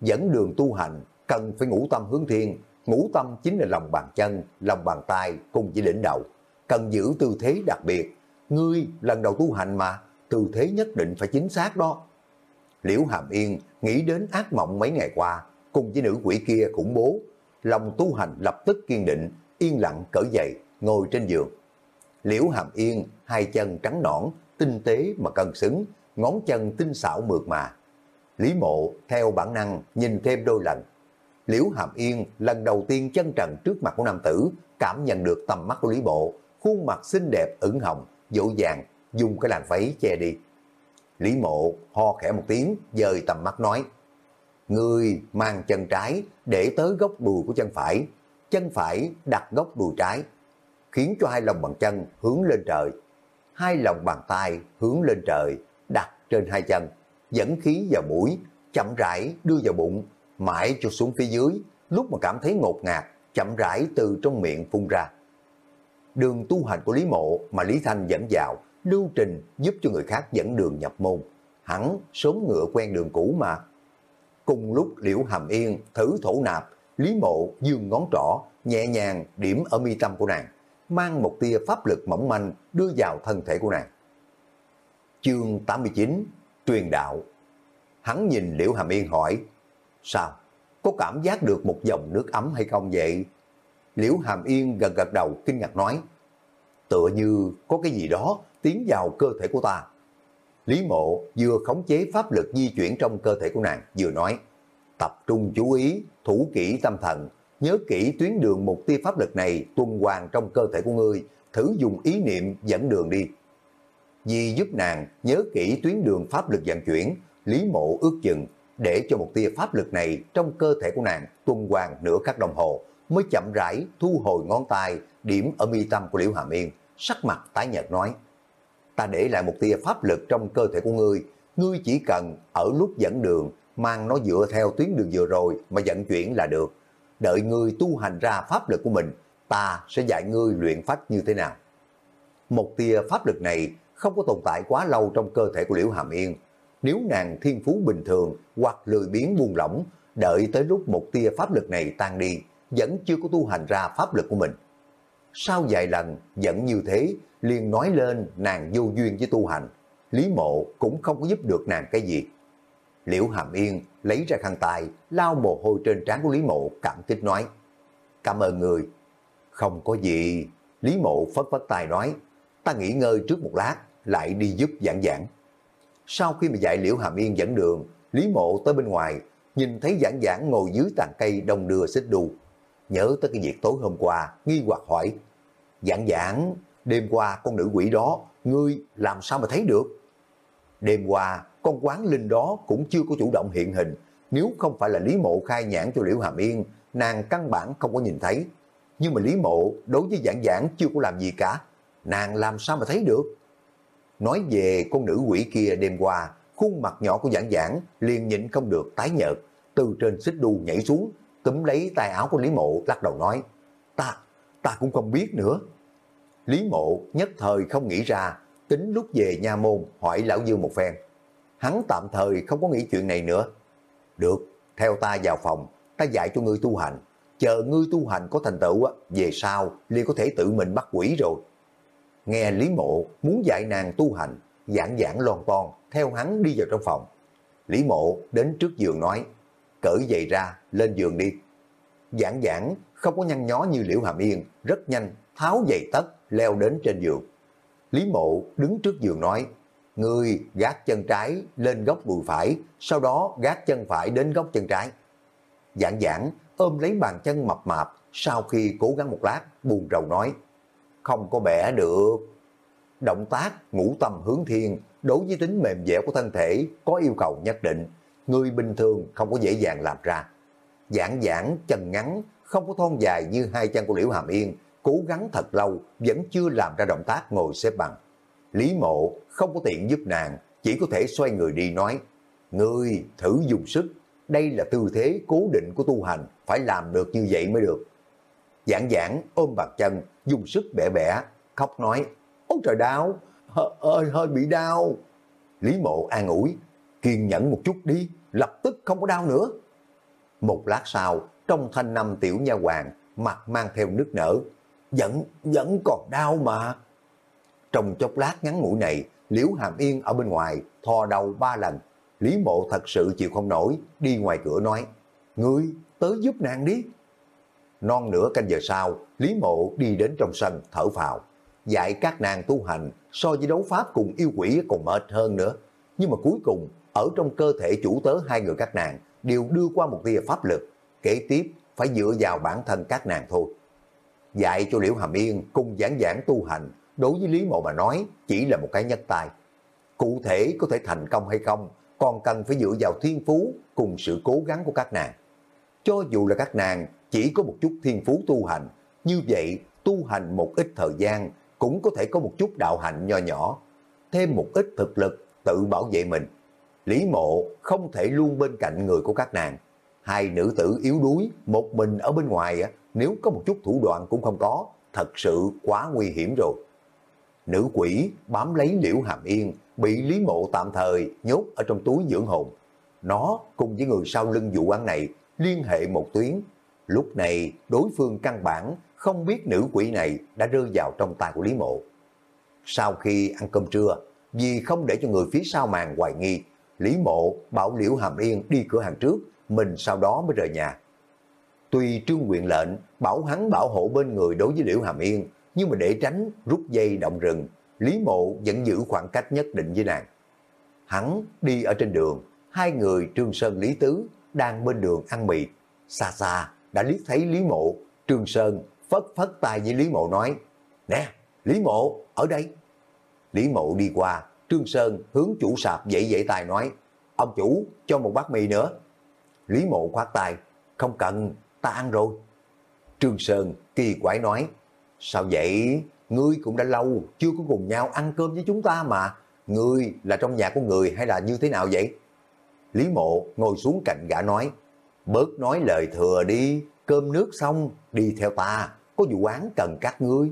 dẫn đường tu hành cần phải ngũ tâm hướng thiên, ngũ tâm chính là lòng bàn chân, lòng bàn tay cùng với đỉnh đầu, cần giữ tư thế đặc biệt. Ngươi lần đầu tu hành mà, tư thế nhất định phải chính xác đó. Liễu Hàm Yên nghĩ đến ác mộng mấy ngày qua, cùng với nữ quỷ kia khủng bố, lòng tu hành lập tức kiên định, yên lặng cởi dậy, ngồi trên giường. Liễu Hàm Yên, hai chân trắng nõn, tinh tế mà cân xứng, ngón chân tinh xảo mượt mà. Lý Mộ theo bản năng nhìn thêm đôi lần. Liễu Hàm Yên lần đầu tiên chân trần trước mặt của nam tử, cảm nhận được tầm mắt của Lý Mộ, khuôn mặt xinh đẹp ửng hồng, dỗ dàng, dùng cái làn váy che đi. Lý Mộ ho khẽ một tiếng, dời tầm mắt nói, Người mang chân trái để tới góc đùi của chân phải, chân phải đặt góc đùi trái, khiến cho hai lòng bàn chân hướng lên trời. Hai lòng bàn tay hướng lên trời, đặt trên hai chân dẫn khí vào mũi, chậm rãi đưa vào bụng, mãi cho xuống phía dưới, lúc mà cảm thấy ngột ngạt, chậm rãi từ trong miệng phun ra. Đường tu hành của Lý Mộ mà Lý Thanh dẫn vào, lưu trình giúp cho người khác dẫn đường nhập môn. Hắn sớm ngựa quen đường cũ mà. Cùng lúc Liễu Hàm Yên thử thổ nạp, Lý Mộ dương ngón trỏ, nhẹ nhàng điểm ở mi tâm của nàng, mang một tia pháp lực mỏng manh đưa vào thân thể của nàng. Chương 89 truyền đạo. Hắn nhìn Liễu Hàm Yên hỏi, sao, có cảm giác được một dòng nước ấm hay không vậy? Liễu Hàm Yên gật gật đầu kinh ngạc nói, tựa như có cái gì đó tiến vào cơ thể của ta. Lý mộ vừa khống chế pháp lực di chuyển trong cơ thể của nàng, vừa nói, tập trung chú ý, thủ kỹ tâm thần, nhớ kỹ tuyến đường một tia pháp lực này tuần hoàn trong cơ thể của ngươi, thử dùng ý niệm dẫn đường đi. Vì giúp nàng nhớ kỹ tuyến đường pháp lực vận chuyển, Lý Mộ ước chừng để cho một tia pháp lực này trong cơ thể của nàng tuần hoàn nửa các đồng hồ mới chậm rãi thu hồi ngón tay điểm ở mi tâm của Liễu Hàm Yên, sắc mặt tái nhợt nói ta để lại một tia pháp lực trong cơ thể của ngươi, ngươi chỉ cần ở lúc dẫn đường mang nó dựa theo tuyến đường vừa rồi mà vận chuyển là được. Đợi ngươi tu hành ra pháp lực của mình, ta sẽ dạy ngươi luyện phách như thế nào. Một tia pháp lực này không có tồn tại quá lâu trong cơ thể của Liễu Hàm Yên. Nếu nàng thiên phú bình thường hoặc lười biến buông lỏng, đợi tới lúc một tia pháp lực này tan đi, vẫn chưa có tu hành ra pháp lực của mình. Sau vài lần vẫn như thế, liền nói lên nàng vô duyên với tu hành, Lý Mộ cũng không có giúp được nàng cái gì. Liễu Hàm Yên lấy ra khăn tay, lau mồ hôi trên trán của Lý Mộ, cảm kích nói, cảm ơn người. Không có gì, Lý Mộ phất phất tay nói, ta nghỉ ngơi trước một lát, lại đi giúp giảng giảng. Sau khi mà dạy Liễu Hàm Yên dẫn đường, Lý Mộ tới bên ngoài, nhìn thấy giảng giảng ngồi dưới tàn cây đông đưa xích đu. Nhớ tới cái việc tối hôm qua, nghi hoặc hỏi, giảng giảng, đêm qua con nữ quỷ đó, ngươi làm sao mà thấy được? Đêm qua, con quán linh đó cũng chưa có chủ động hiện hình, nếu không phải là Lý Mộ khai nhãn cho Liễu Hàm Yên, nàng căn bản không có nhìn thấy. Nhưng mà Lý Mộ đối với giảng giảng chưa có làm gì cả, nàng làm sao mà thấy được? Nói về con nữ quỷ kia đêm qua, khuôn mặt nhỏ của giảng giảng liền nhịn không được tái nhợt, từ trên xích đu nhảy xuống, túm lấy tay áo của Lý Mộ lắc đầu nói, ta, ta cũng không biết nữa. Lý Mộ nhất thời không nghĩ ra, tính lúc về nha môn hỏi Lão Dương một phen. Hắn tạm thời không có nghĩ chuyện này nữa. Được, theo ta vào phòng, ta dạy cho ngươi tu hành. Chờ ngươi tu hành có thành tựu, về sau liền có thể tự mình bắt quỷ rồi. Nghe Lý Mộ muốn dạy nàng tu hành, giảng giảng lon ton, theo hắn đi vào trong phòng. Lý Mộ đến trước giường nói, cởi giày ra, lên giường đi. Giảng giảng không có nhăn nhó như Liễu Hàm Yên, rất nhanh, tháo giày tất, leo đến trên giường. Lý Mộ đứng trước giường nói, người gác chân trái lên góc đùi phải, sau đó gác chân phải đến góc chân trái. Giảng giảng ôm lấy bàn chân mập mạp, sau khi cố gắng một lát, buồn rầu nói, không có bẻ được. Động tác ngũ tâm hướng thiên đối với tính mềm dẻo của thân thể có yêu cầu nhất định, người bình thường không có dễ dàng làm ra. Giảng giảng chân ngắn, không có thon dài như hai chân của Liễu Hàm Yên, cố gắng thật lâu vẫn chưa làm ra động tác ngồi xếp bằng. Lý mộ không có tiện giúp nàng, chỉ có thể xoay người đi nói, Ngươi thử dùng sức, đây là tư thế cố định của tu hành, phải làm được như vậy mới được. Giảng giảng ôm bàn chân, dùng sức bẻ bẻ, khóc nói, Ôi trời đau, hơi, hơi bị đau. Lý mộ an ủi, kiên nhẫn một chút đi, lập tức không có đau nữa. Một lát sau, trong thanh năm tiểu nha hoàng, mặt mang theo nước nở, vẫn, vẫn còn đau mà. Trong chốc lát ngắn ngủi này, Liễu Hàm Yên ở bên ngoài thò đầu ba lần. Lý mộ thật sự chịu không nổi, đi ngoài cửa nói, Ngươi tới giúp nàng đi. Non nửa canh giờ sau, Lý mộ đi đến trong sân thở phào. Dạy các nàng tu hành so với đấu pháp cùng yêu quỷ còn mệt hơn nữa. Nhưng mà cuối cùng, ở trong cơ thể chủ tớ hai người các nàng đều đưa qua một tia pháp lực. Kế tiếp, phải dựa vào bản thân các nàng thôi. Dạy cho Liễu Hàm Yên cùng giảng giảng tu hành đối với Lý Mộ mà nói chỉ là một cái nhất tài. Cụ thể có thể thành công hay không, còn cần phải dựa vào thiên phú cùng sự cố gắng của các nàng. Cho dù là các nàng chỉ có một chút thiên phú tu hành, như vậy tu hành một ít thời gian cũng có thể có một chút đạo hạnh nho nhỏ, thêm một ít thực lực tự bảo vệ mình. Lý mộ không thể luôn bên cạnh người của các nàng. Hai nữ tử yếu đuối, một mình ở bên ngoài, nếu có một chút thủ đoạn cũng không có, thật sự quá nguy hiểm rồi nữ quỷ bám lấy liễu hàm yên, bị Lý Mộ tạm thời nhốt ở trong túi dưỡng hồn. Nó cùng với người sau lưng vụ án này liên hệ một tuyến. Lúc này đối phương căn bản không biết nữ quỷ này đã rơi vào trong tay của Lý Mộ. Sau khi ăn cơm trưa, vì không để cho người phía sau màn hoài nghi, Lý Mộ bảo Liễu Hàm Yên đi cửa hàng trước, mình sau đó mới rời nhà. Tuy trương quyền lệnh bảo hắn bảo hộ bên người đối với Liễu Hàm Yên, nhưng mà để tránh rút dây động rừng, Lý Mộ vẫn giữ khoảng cách nhất định với nàng. Hắn đi ở trên đường, hai người Trương Sơn Lý Tứ đang bên đường ăn mì. Xa xa đã liếc thấy Lý Mộ, Trương Sơn phất phất tay với Lý Mộ nói, Nè, Lý Mộ, ở đây. Lý Mộ đi qua, Trương Sơn hướng chủ sạp dậy dậy tài nói, ông chủ cho một bát mì nữa. Lý Mộ khoát tay, không cần, ta ăn rồi. Trương Sơn kỳ quái nói, Sao vậy? Ngươi cũng đã lâu chưa có cùng nhau ăn cơm với chúng ta mà. Ngươi là trong nhà của người hay là như thế nào vậy? Lý mộ ngồi xuống cạnh gã nói, bớt nói lời thừa đi, cơm nước xong, đi theo ta, có vụ án cần các ngươi.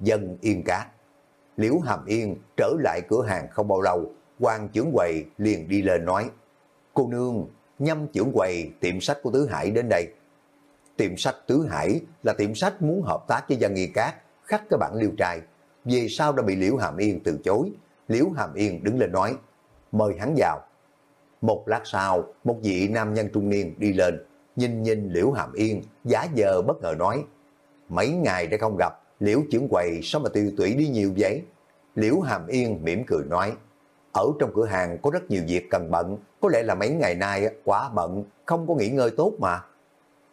Dân yên cát. Liễu Hàm Yên trở lại cửa hàng không bao lâu, quan trưởng quầy liền đi lên nói, cô nương, nhâm trưởng quầy tiệm sách của Tứ Hải đến đây. Tiệm sách Tứ Hải là tiệm sách muốn hợp tác với dân nghi cát, khắc các bản liêu trai. Về sau đã bị Liễu Hàm Yên từ chối, Liễu Hàm Yên đứng lên nói, mời hắn vào. Một lát sau, một vị nam nhân trung niên đi lên, nhìn nhìn Liễu Hàm Yên, giả giờ bất ngờ nói, mấy ngày đã không gặp, Liễu trưởng quầy sao mà tiêu tủy đi nhiều vậy? Liễu Hàm Yên mỉm cười nói, ở trong cửa hàng có rất nhiều việc cần bận, có lẽ là mấy ngày nay quá bận, không có nghỉ ngơi tốt mà.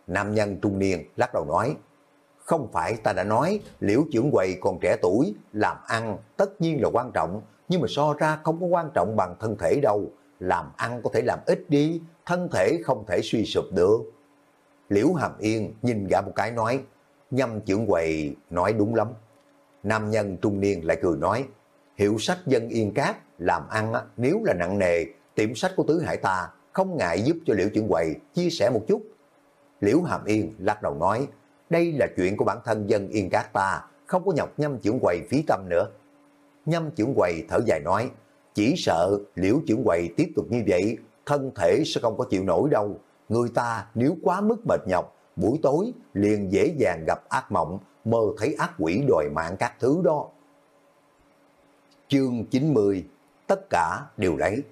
Nam nhân trung niên lắc đầu nói, không phải ta đã nói liễu trưởng quầy còn trẻ tuổi, làm ăn tất nhiên là quan trọng, nhưng mà so ra không có quan trọng bằng thân thể đâu. Làm ăn có thể làm ít đi, thân thể không thể suy sụp được. Liễu Hàm Yên nhìn gã một cái nói, nhâm trưởng quầy nói đúng lắm. Nam nhân trung niên lại cười nói, hiệu sách dân yên cát, làm ăn nếu là nặng nề, tiệm sách của Tứ Hải ta không ngại giúp cho Liễu chuyển quầy chia sẻ một chút. Liễu Hàm Yên lắc đầu nói, đây là chuyện của bản thân dân yên cát ta, không có nhọc nhâm chuyển quầy phí tâm nữa. Nhâm chuyển quầy thở dài nói, chỉ sợ liễu chuyển quầy tiếp tục như vậy, thân thể sẽ không có chịu nổi đâu. Người ta nếu quá mức mệt nhọc, buổi tối liền dễ dàng gặp ác mộng, mơ thấy ác quỷ đòi mạng các thứ đó. Chương 90 Tất cả đều lấy.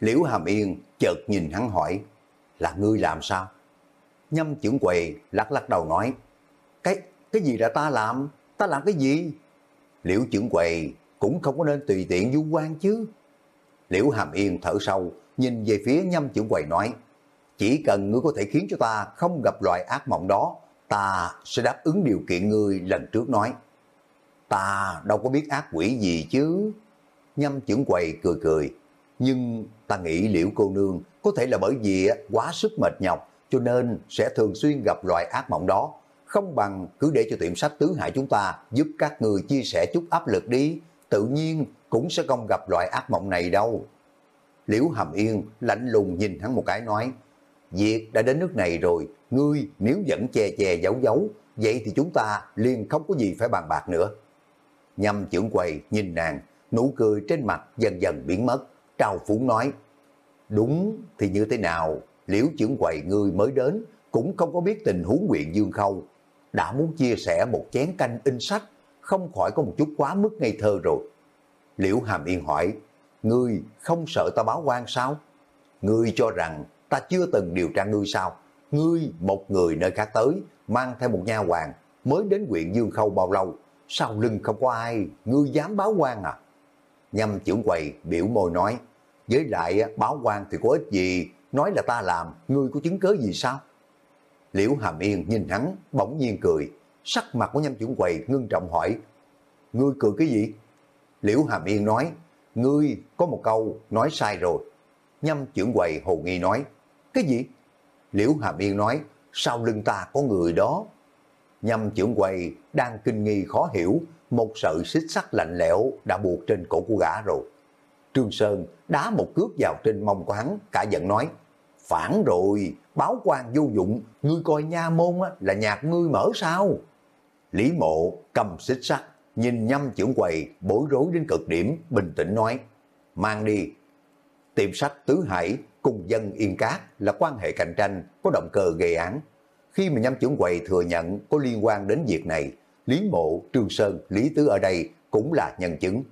Liễu Hàm Yên chợt nhìn hắn hỏi, là ngươi làm sao? Nhâm trưởng quầy lắc lắc đầu nói, cái cái gì là ta làm? Ta làm cái gì? Liễu trưởng quầy cũng không có nên tùy tiện du quan chứ. Liễu Hàm Yên thở sâu, nhìn về phía nhâm trưởng quầy nói, chỉ cần ngươi có thể khiến cho ta không gặp loại ác mộng đó, ta sẽ đáp ứng điều kiện ngươi lần trước nói. Ta đâu có biết ác quỷ gì chứ. Nhâm trưởng quầy cười cười, nhưng ta nghĩ liễu cô nương có thể là bởi vì quá sức mệt nhọc cho nên sẽ thường xuyên gặp loại ác mộng đó. Không bằng cứ để cho tiệm sách tứ hại chúng ta giúp các người chia sẻ chút áp lực đi, tự nhiên cũng sẽ không gặp loại ác mộng này đâu. Liễu Hàm Yên lạnh lùng nhìn hắn một cái nói, Việc đã đến nước này rồi, ngươi nếu vẫn che che giấu giấu, vậy thì chúng ta liền không có gì phải bàn bạc nữa. Nhâm trưởng quầy nhìn nàng, nụ cười trên mặt dần dần biến mất, trao phúng nói, đúng thì như thế nào, liễu trưởng quầy ngươi mới đến, cũng không có biết tình huống huyện Dương Khâu, đã muốn chia sẻ một chén canh in sách, không khỏi có một chút quá mức ngây thơ rồi. Liễu Hàm Yên hỏi, ngươi không sợ ta báo quan sao? Ngươi cho rằng ta chưa từng điều tra ngươi sao? Ngươi một người nơi khác tới, mang theo một nha hoàng, mới đến huyện Dương Khâu bao lâu? Sau lưng không có ai, ngươi dám báo quan à? Nhâm trưởng quầy biểu môi nói, với lại báo quan thì có ích gì, nói là ta làm, ngươi có chứng cớ gì sao? Liễu Hàm Yên nhìn hắn, bỗng nhiên cười, sắc mặt của nhâm trưởng quầy ngưng trọng hỏi, ngươi cười cái gì? Liễu Hàm Yên nói, ngươi có một câu nói sai rồi. Nhâm trưởng quầy hồ nghi nói, cái gì? Liễu Hàm Yên nói, sau lưng ta có người đó. Nhâm trưởng quầy đang kinh nghi khó hiểu, một sợi xích sắt lạnh lẽo đã buộc trên cổ của gã rồi. Trương Sơn đá một cước vào trên mông của hắn, cả giận nói, phản rồi, báo quan vô dụng, ngươi coi nha môn là nhạc ngươi mở sao? Lý mộ cầm xích sắt, nhìn nhâm trưởng quầy bối rối đến cực điểm, bình tĩnh nói, mang đi. Tiệm sách Tứ Hải cùng dân Yên Cát là quan hệ cạnh tranh, có động cơ gây án. Khi mà nhâm trưởng quầy thừa nhận có liên quan đến việc này, Lý Mộ, Trương Sơn, Lý Tứ ở đây cũng là nhân chứng.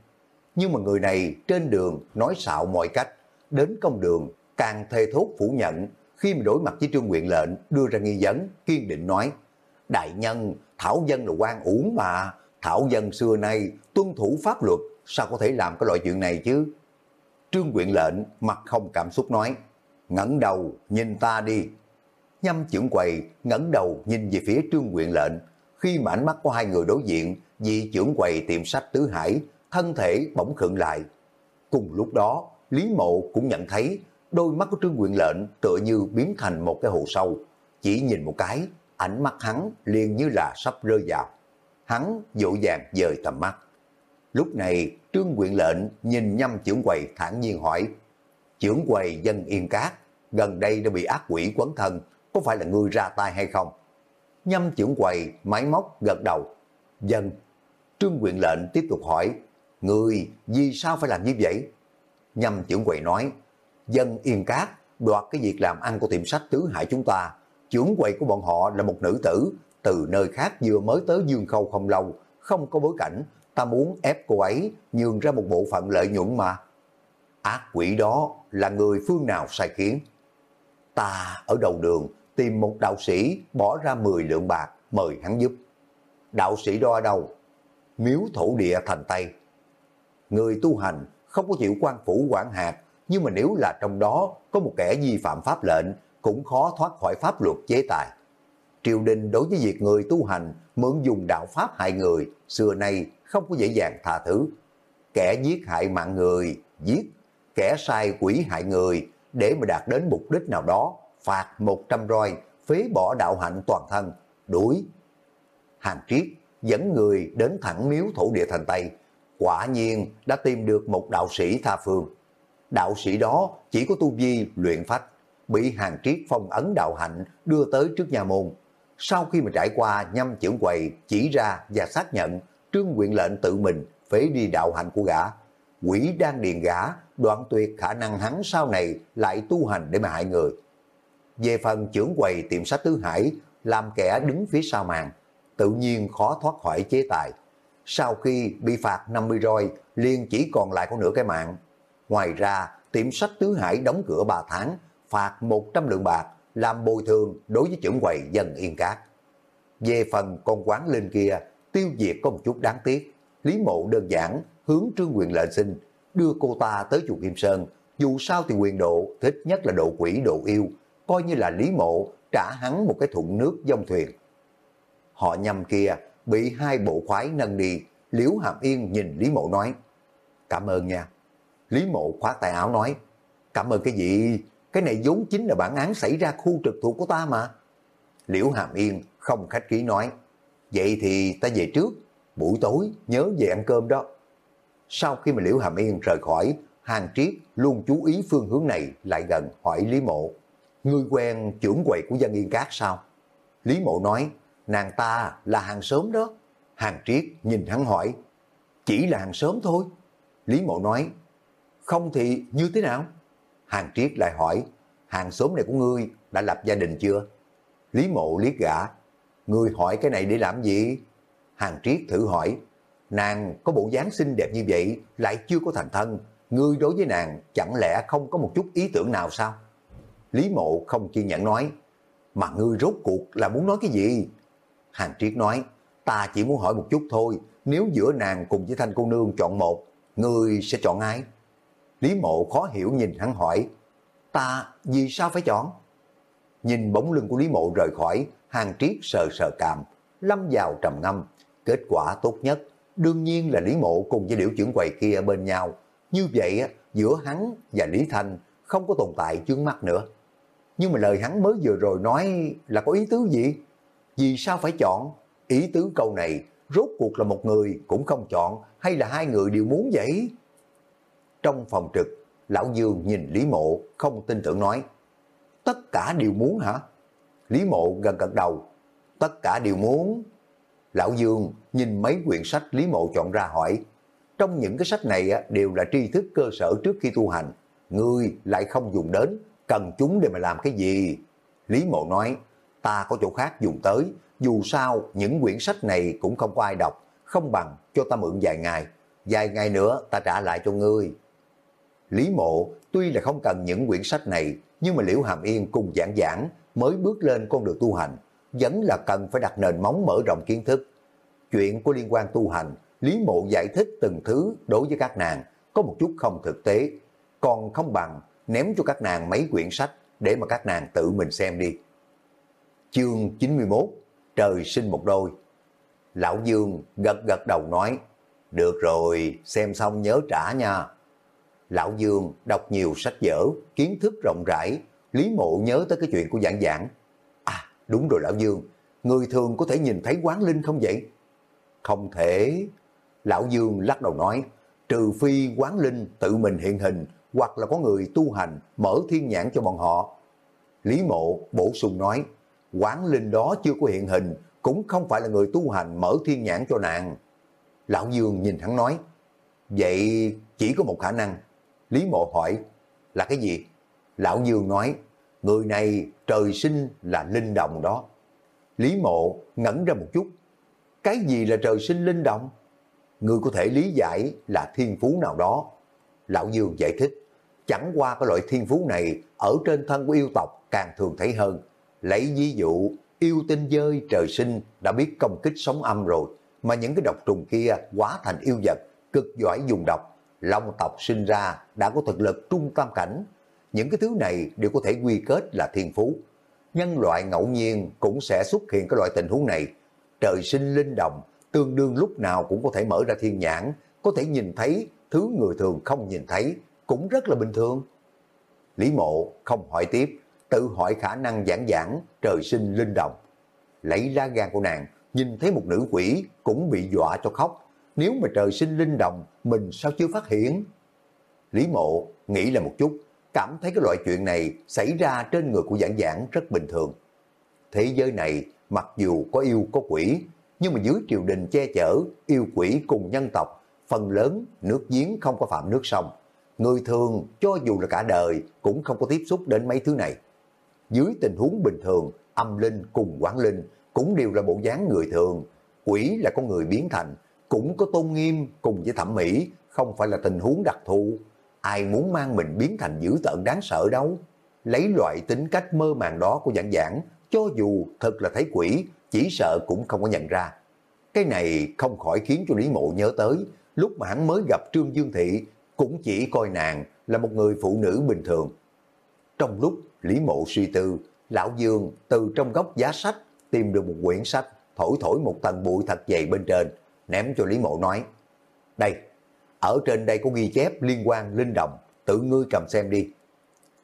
Nhưng mà người này trên đường nói xạo mọi cách, đến công đường càng thề thốt phủ nhận khi mà đối mặt với trương nguyện lệnh đưa ra nghi vấn, kiên định nói, đại nhân, Thảo Dân là quan uổng mà, Thảo Dân xưa nay tuân thủ pháp luật, sao có thể làm cái loại chuyện này chứ? Trương nguyện lệnh mặt không cảm xúc nói, ngẩng đầu nhìn ta đi. Nhâm trưởng quầy ngẩng đầu nhìn về phía trương quyện lệnh, khi mà ánh mắt của hai người đối diện, vị trưởng quầy tiệm sách Tứ Hải, thân thể bỗng khựng lại. Cùng lúc đó, Lý Mộ cũng nhận thấy đôi mắt của Trương Quyện lệnh tựa như biến thành một cái hồ sâu. Chỉ nhìn một cái, ánh mắt hắn liền như là sắp rơi vào. Hắn dỗ dàng dời tầm mắt. Lúc này, Trương Quyện lệnh nhìn nhâm trưởng quầy thản nhiên hỏi, trưởng quầy dân yên cát, gần đây đã bị ác quỷ quấn thân, có phải là ngươi ra tay hay không? Nhâm trưởng quầy máy móc gật đầu. Dân. Trương Quyền lệnh tiếp tục hỏi, Người vì sao phải làm như vậy? Nhâm trưởng quầy nói, dân yên cát đoạt cái việc làm ăn của tiệm sách tứ hại chúng ta. Trưởng quầy của bọn họ là một nữ tử, từ nơi khác vừa mới tới Dương Khâu không lâu, không có bối cảnh, ta muốn ép cô ấy nhường ra một bộ phận lợi nhuận mà. Ác quỷ đó là người phương nào sai khiến? Ta ở đầu đường tìm một đạo sĩ bỏ ra 10 lượng bạc mời hắn giúp. Đạo sĩ đó ở đâu? Miếu thổ địa thành Tây. Người tu hành không có chịu quan phủ quản hạt, nhưng mà nếu là trong đó có một kẻ vi phạm pháp lệnh, cũng khó thoát khỏi pháp luật chế tài. Triều đình đối với việc người tu hành mượn dùng đạo pháp hại người, xưa nay không có dễ dàng tha thứ. Kẻ giết hại mạng người, giết, kẻ sai quỷ hại người, để mà đạt đến mục đích nào đó, phạt 100 roi, phế bỏ đạo hạnh toàn thân, đuổi. Hàng triết dẫn người đến thẳng miếu thổ địa thành Tây, quả nhiên đã tìm được một đạo sĩ tha phương. Đạo sĩ đó chỉ có tu vi luyện phách, bị hàng triết phong ấn đạo hạnh đưa tới trước nhà môn. Sau khi mà trải qua nhâm trưởng quầy chỉ ra và xác nhận, trương quyện lệnh tự mình phế đi đạo hạnh của gã. Quỷ đang điền gã, đoạn tuyệt khả năng hắn sau này lại tu hành để mà hại người. Về phần trưởng quầy tiệm sách Tứ Hải, làm kẻ đứng phía sau màn, tự nhiên khó thoát khỏi chế tài. Sau khi bị phạt 50 roi, liền chỉ còn lại có nửa cái mạng. Ngoài ra, tiệm sách Tứ Hải đóng cửa 3 tháng, phạt 100 lượng bạc, làm bồi thường đối với trưởng quầy dân yên cát. Về phần con quán lên kia, tiêu diệt có một chút đáng tiếc. Lý mộ đơn giản, hướng trương quyền lệnh xin, đưa cô ta tới chùa Kim Sơn. Dù sao thì quyền độ, thích nhất là độ quỷ độ yêu, coi như là Lý mộ trả hắn một cái thụng nước dông thuyền. Họ nhầm kia, bị hai bộ khoái nâng đi, Liễu Hàm Yên nhìn Lý mộ nói, cảm ơn nha. Lý mộ khoát tay áo nói, cảm ơn cái gì, cái này vốn chính là bản án xảy ra khu trực thuộc của ta mà. Liễu Hàm Yên không khách khí nói, vậy thì ta về trước, buổi tối nhớ về ăn cơm đó. Sau khi mà Liễu Hàm Yên rời khỏi, Hàng Triết luôn chú ý phương hướng này lại gần hỏi Lý Mộ. Ngươi quen trưởng quầy của dân Yên Cát sao? Lý Mộ nói, nàng ta là hàng xóm đó. Hàng Triết nhìn hắn hỏi, chỉ là hàng xóm thôi. Lý Mộ nói, không thì như thế nào? Hàng Triết lại hỏi, hàng xóm này của ngươi đã lập gia đình chưa? Lý Mộ liếc gã, ngươi hỏi cái này để làm gì? Hàng Triết thử hỏi, nàng có bộ dáng xinh đẹp như vậy lại chưa có thành thân, ngươi đối với nàng chẳng lẽ không có một chút ý tưởng nào sao? Lý Mộ không kiên nhẫn nói, mà ngươi rốt cuộc là muốn nói cái gì? Hàng Triết nói, ta chỉ muốn hỏi một chút thôi, nếu giữa nàng cùng với Thanh cô nương chọn một, ngươi sẽ chọn ai? Lý Mộ khó hiểu nhìn hắn hỏi, ta vì sao phải chọn? Nhìn bóng lưng của Lý Mộ rời khỏi, Hàng Triết sờ sờ càm, lâm vào trầm ngâm. Kết quả tốt nhất, đương nhiên là Lý Mộ cùng với điểu trưởng quầy kia bên nhau. Như vậy, giữa hắn và Lý Thanh không có tồn tại chướng mắt nữa. Nhưng mà lời hắn mới vừa rồi nói là có ý tứ gì? Vì sao phải chọn? Ý tứ câu này rốt cuộc là một người cũng không chọn hay là hai người đều muốn vậy? Trong phòng trực, Lão Dương nhìn Lý Mộ không tin tưởng nói Tất cả đều muốn hả? Lý Mộ gần gật đầu Tất cả đều muốn Lão Dương nhìn mấy quyển sách Lý Mộ chọn ra hỏi Trong những cái sách này đều là tri thức cơ sở trước khi tu hành Ngươi lại không dùng đến Cần chúng để mà làm cái gì? Lý Mộ nói Ta có chỗ khác dùng tới Dù sao những quyển sách này cũng không có ai đọc Không bằng cho ta mượn vài ngày Vài ngày nữa ta trả lại cho ngươi Lý Mộ tuy là không cần những quyển sách này, nhưng mà Liễu Hàm Yên cùng giảng giảng mới bước lên con đường tu hành, vẫn là cần phải đặt nền móng mở rộng kiến thức. Chuyện có liên quan tu hành, Lý Mộ giải thích từng thứ đối với các nàng, có một chút không thực tế, còn không bằng ném cho các nàng mấy quyển sách để mà các nàng tự mình xem đi. Chương 91 Trời sinh một đôi Lão Dương gật gật đầu nói Được rồi, xem xong nhớ trả nha. Lão Dương đọc nhiều sách vở, kiến thức rộng rãi, Lý Mộ nhớ tới cái chuyện của giảng giảng. À, đúng rồi Lão Dương, người thường có thể nhìn thấy quán linh không vậy? Không thể. Lão Dương lắc đầu nói, trừ phi quán linh tự mình hiện hình, hoặc là có người tu hành mở thiên nhãn cho bọn họ. Lý Mộ bổ sung nói, quán linh đó chưa có hiện hình, cũng không phải là người tu hành mở thiên nhãn cho nàng. Lão Dương nhìn hắn nói, vậy chỉ có một khả năng. Lý mộ hỏi, là cái gì? Lão Dương nói, người này trời sinh là linh đồng đó. Lý mộ ngẩn ra một chút, cái gì là trời sinh linh đồng Người có thể lý giải là thiên phú nào đó. Lão Dương giải thích, chẳng qua cái loại thiên phú này ở trên thân của yêu tộc càng thường thấy hơn. Lấy ví dụ, yêu tinh dơi trời sinh đã biết công kích sống âm rồi, mà những cái độc trùng kia quá thành yêu vật, cực giỏi dùng độc. Long tộc sinh ra đã có thực lực trung tam cảnh. Những cái thứ này đều có thể quy kết là thiên phú. Nhân loại ngẫu nhiên cũng sẽ xuất hiện cái loại tình huống này. Trời sinh linh đồng, tương đương lúc nào cũng có thể mở ra thiên nhãn, có thể nhìn thấy thứ người thường không nhìn thấy, cũng rất là bình thường. Lý mộ không hỏi tiếp, tự hỏi khả năng giảng giảng trời sinh linh động. Lấy ra gan của nàng, nhìn thấy một nữ quỷ cũng bị dọa cho khóc. Nếu mà trời sinh linh động, mình sao chưa phát hiện? Lý mộ nghĩ là một chút, cảm thấy cái loại chuyện này xảy ra trên người của giảng giảng rất bình thường. Thế giới này, mặc dù có yêu có quỷ, nhưng mà dưới triều đình che chở, yêu quỷ cùng nhân tộc, phần lớn nước giếng không có phạm nước sông. Người thường cho dù là cả đời cũng không có tiếp xúc đến mấy thứ này. Dưới tình huống bình thường, âm linh cùng quán linh cũng đều là bộ dáng người thường. Quỷ là con người biến thành, cũng có tôn nghiêm cùng với thẩm mỹ, không phải là tình huống đặc thù. Ai muốn mang mình biến thành dữ tợn đáng sợ đâu. Lấy loại tính cách mơ màng đó của giảng giảng, cho dù thật là thấy quỷ, chỉ sợ cũng không có nhận ra. Cái này không khỏi khiến cho Lý Mộ nhớ tới, lúc mà hắn mới gặp Trương Dương Thị, cũng chỉ coi nàng là một người phụ nữ bình thường. Trong lúc Lý Mộ suy tư, Lão Dương từ trong góc giá sách tìm được một quyển sách, thổi thổi một tầng bụi thật dày bên trên, ném cho Lý Mộ nói, đây, ở trên đây có ghi chép liên quan linh đồng tự ngươi cầm xem đi.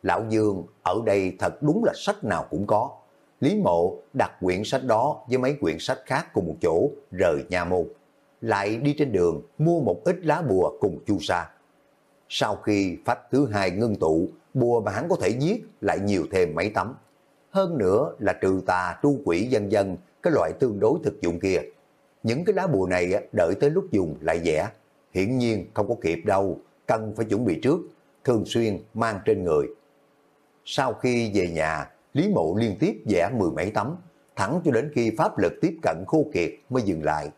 Lão Dương ở đây thật đúng là sách nào cũng có. Lý Mộ đặt quyển sách đó với mấy quyển sách khác cùng một chỗ, rời nhà môn. Lại đi trên đường mua một ít lá bùa cùng chu sa. Sau khi phách thứ hai ngưng tụ, bùa mà hắn có thể giết lại nhiều thêm mấy tấm. Hơn nữa là trừ tà, tru quỷ dân dân, cái loại tương đối thực dụng kia. Những cái lá bùa này đợi tới lúc dùng lại dẻ. Hiển nhiên không có kịp đâu, cần phải chuẩn bị trước, thường xuyên mang trên người. Sau khi về nhà, Lý Mộ liên tiếp vẽ mười mấy tấm, thẳng cho đến khi pháp lực tiếp cận khô kiệt mới dừng lại.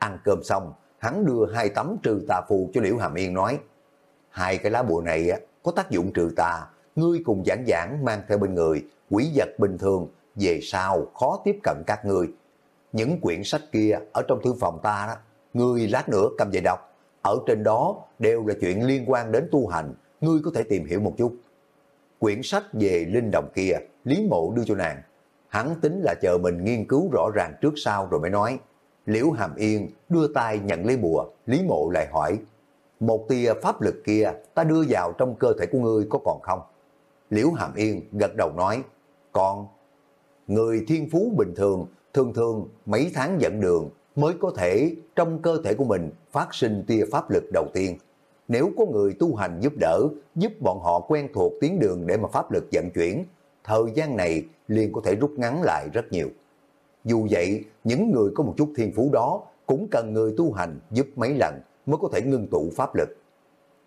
Ăn cơm xong, hắn đưa hai tấm trừ tà phù cho Liễu Hàm Yên nói, hai cái lá bùa này có tác dụng trừ tà, ngươi cùng giảng giảng mang theo bên người, quỷ vật bình thường, về sau khó tiếp cận các ngươi. Những quyển sách kia ở trong thư phòng ta đó, ngươi lát nữa cầm về đọc, ở trên đó đều là chuyện liên quan đến tu hành, ngươi có thể tìm hiểu một chút. Quyển sách về linh đồng kia, Lý Mộ đưa cho nàng. Hắn tính là chờ mình nghiên cứu rõ ràng trước sau rồi mới nói. Liễu Hàm Yên đưa tay nhận lấy bùa, Lý Mộ lại hỏi. Một tia pháp lực kia ta đưa vào trong cơ thể của ngươi có còn không? Liễu Hàm Yên gật đầu nói, còn. Người thiên phú bình thường, thường thường mấy tháng dẫn đường mới có thể trong cơ thể của mình phát sinh tia pháp lực đầu tiên. Nếu có người tu hành giúp đỡ, giúp bọn họ quen thuộc tiến đường để mà pháp lực vận chuyển, thời gian này liền có thể rút ngắn lại rất nhiều. Dù vậy, những người có một chút thiên phú đó cũng cần người tu hành giúp mấy lần mới có thể ngưng tụ pháp lực.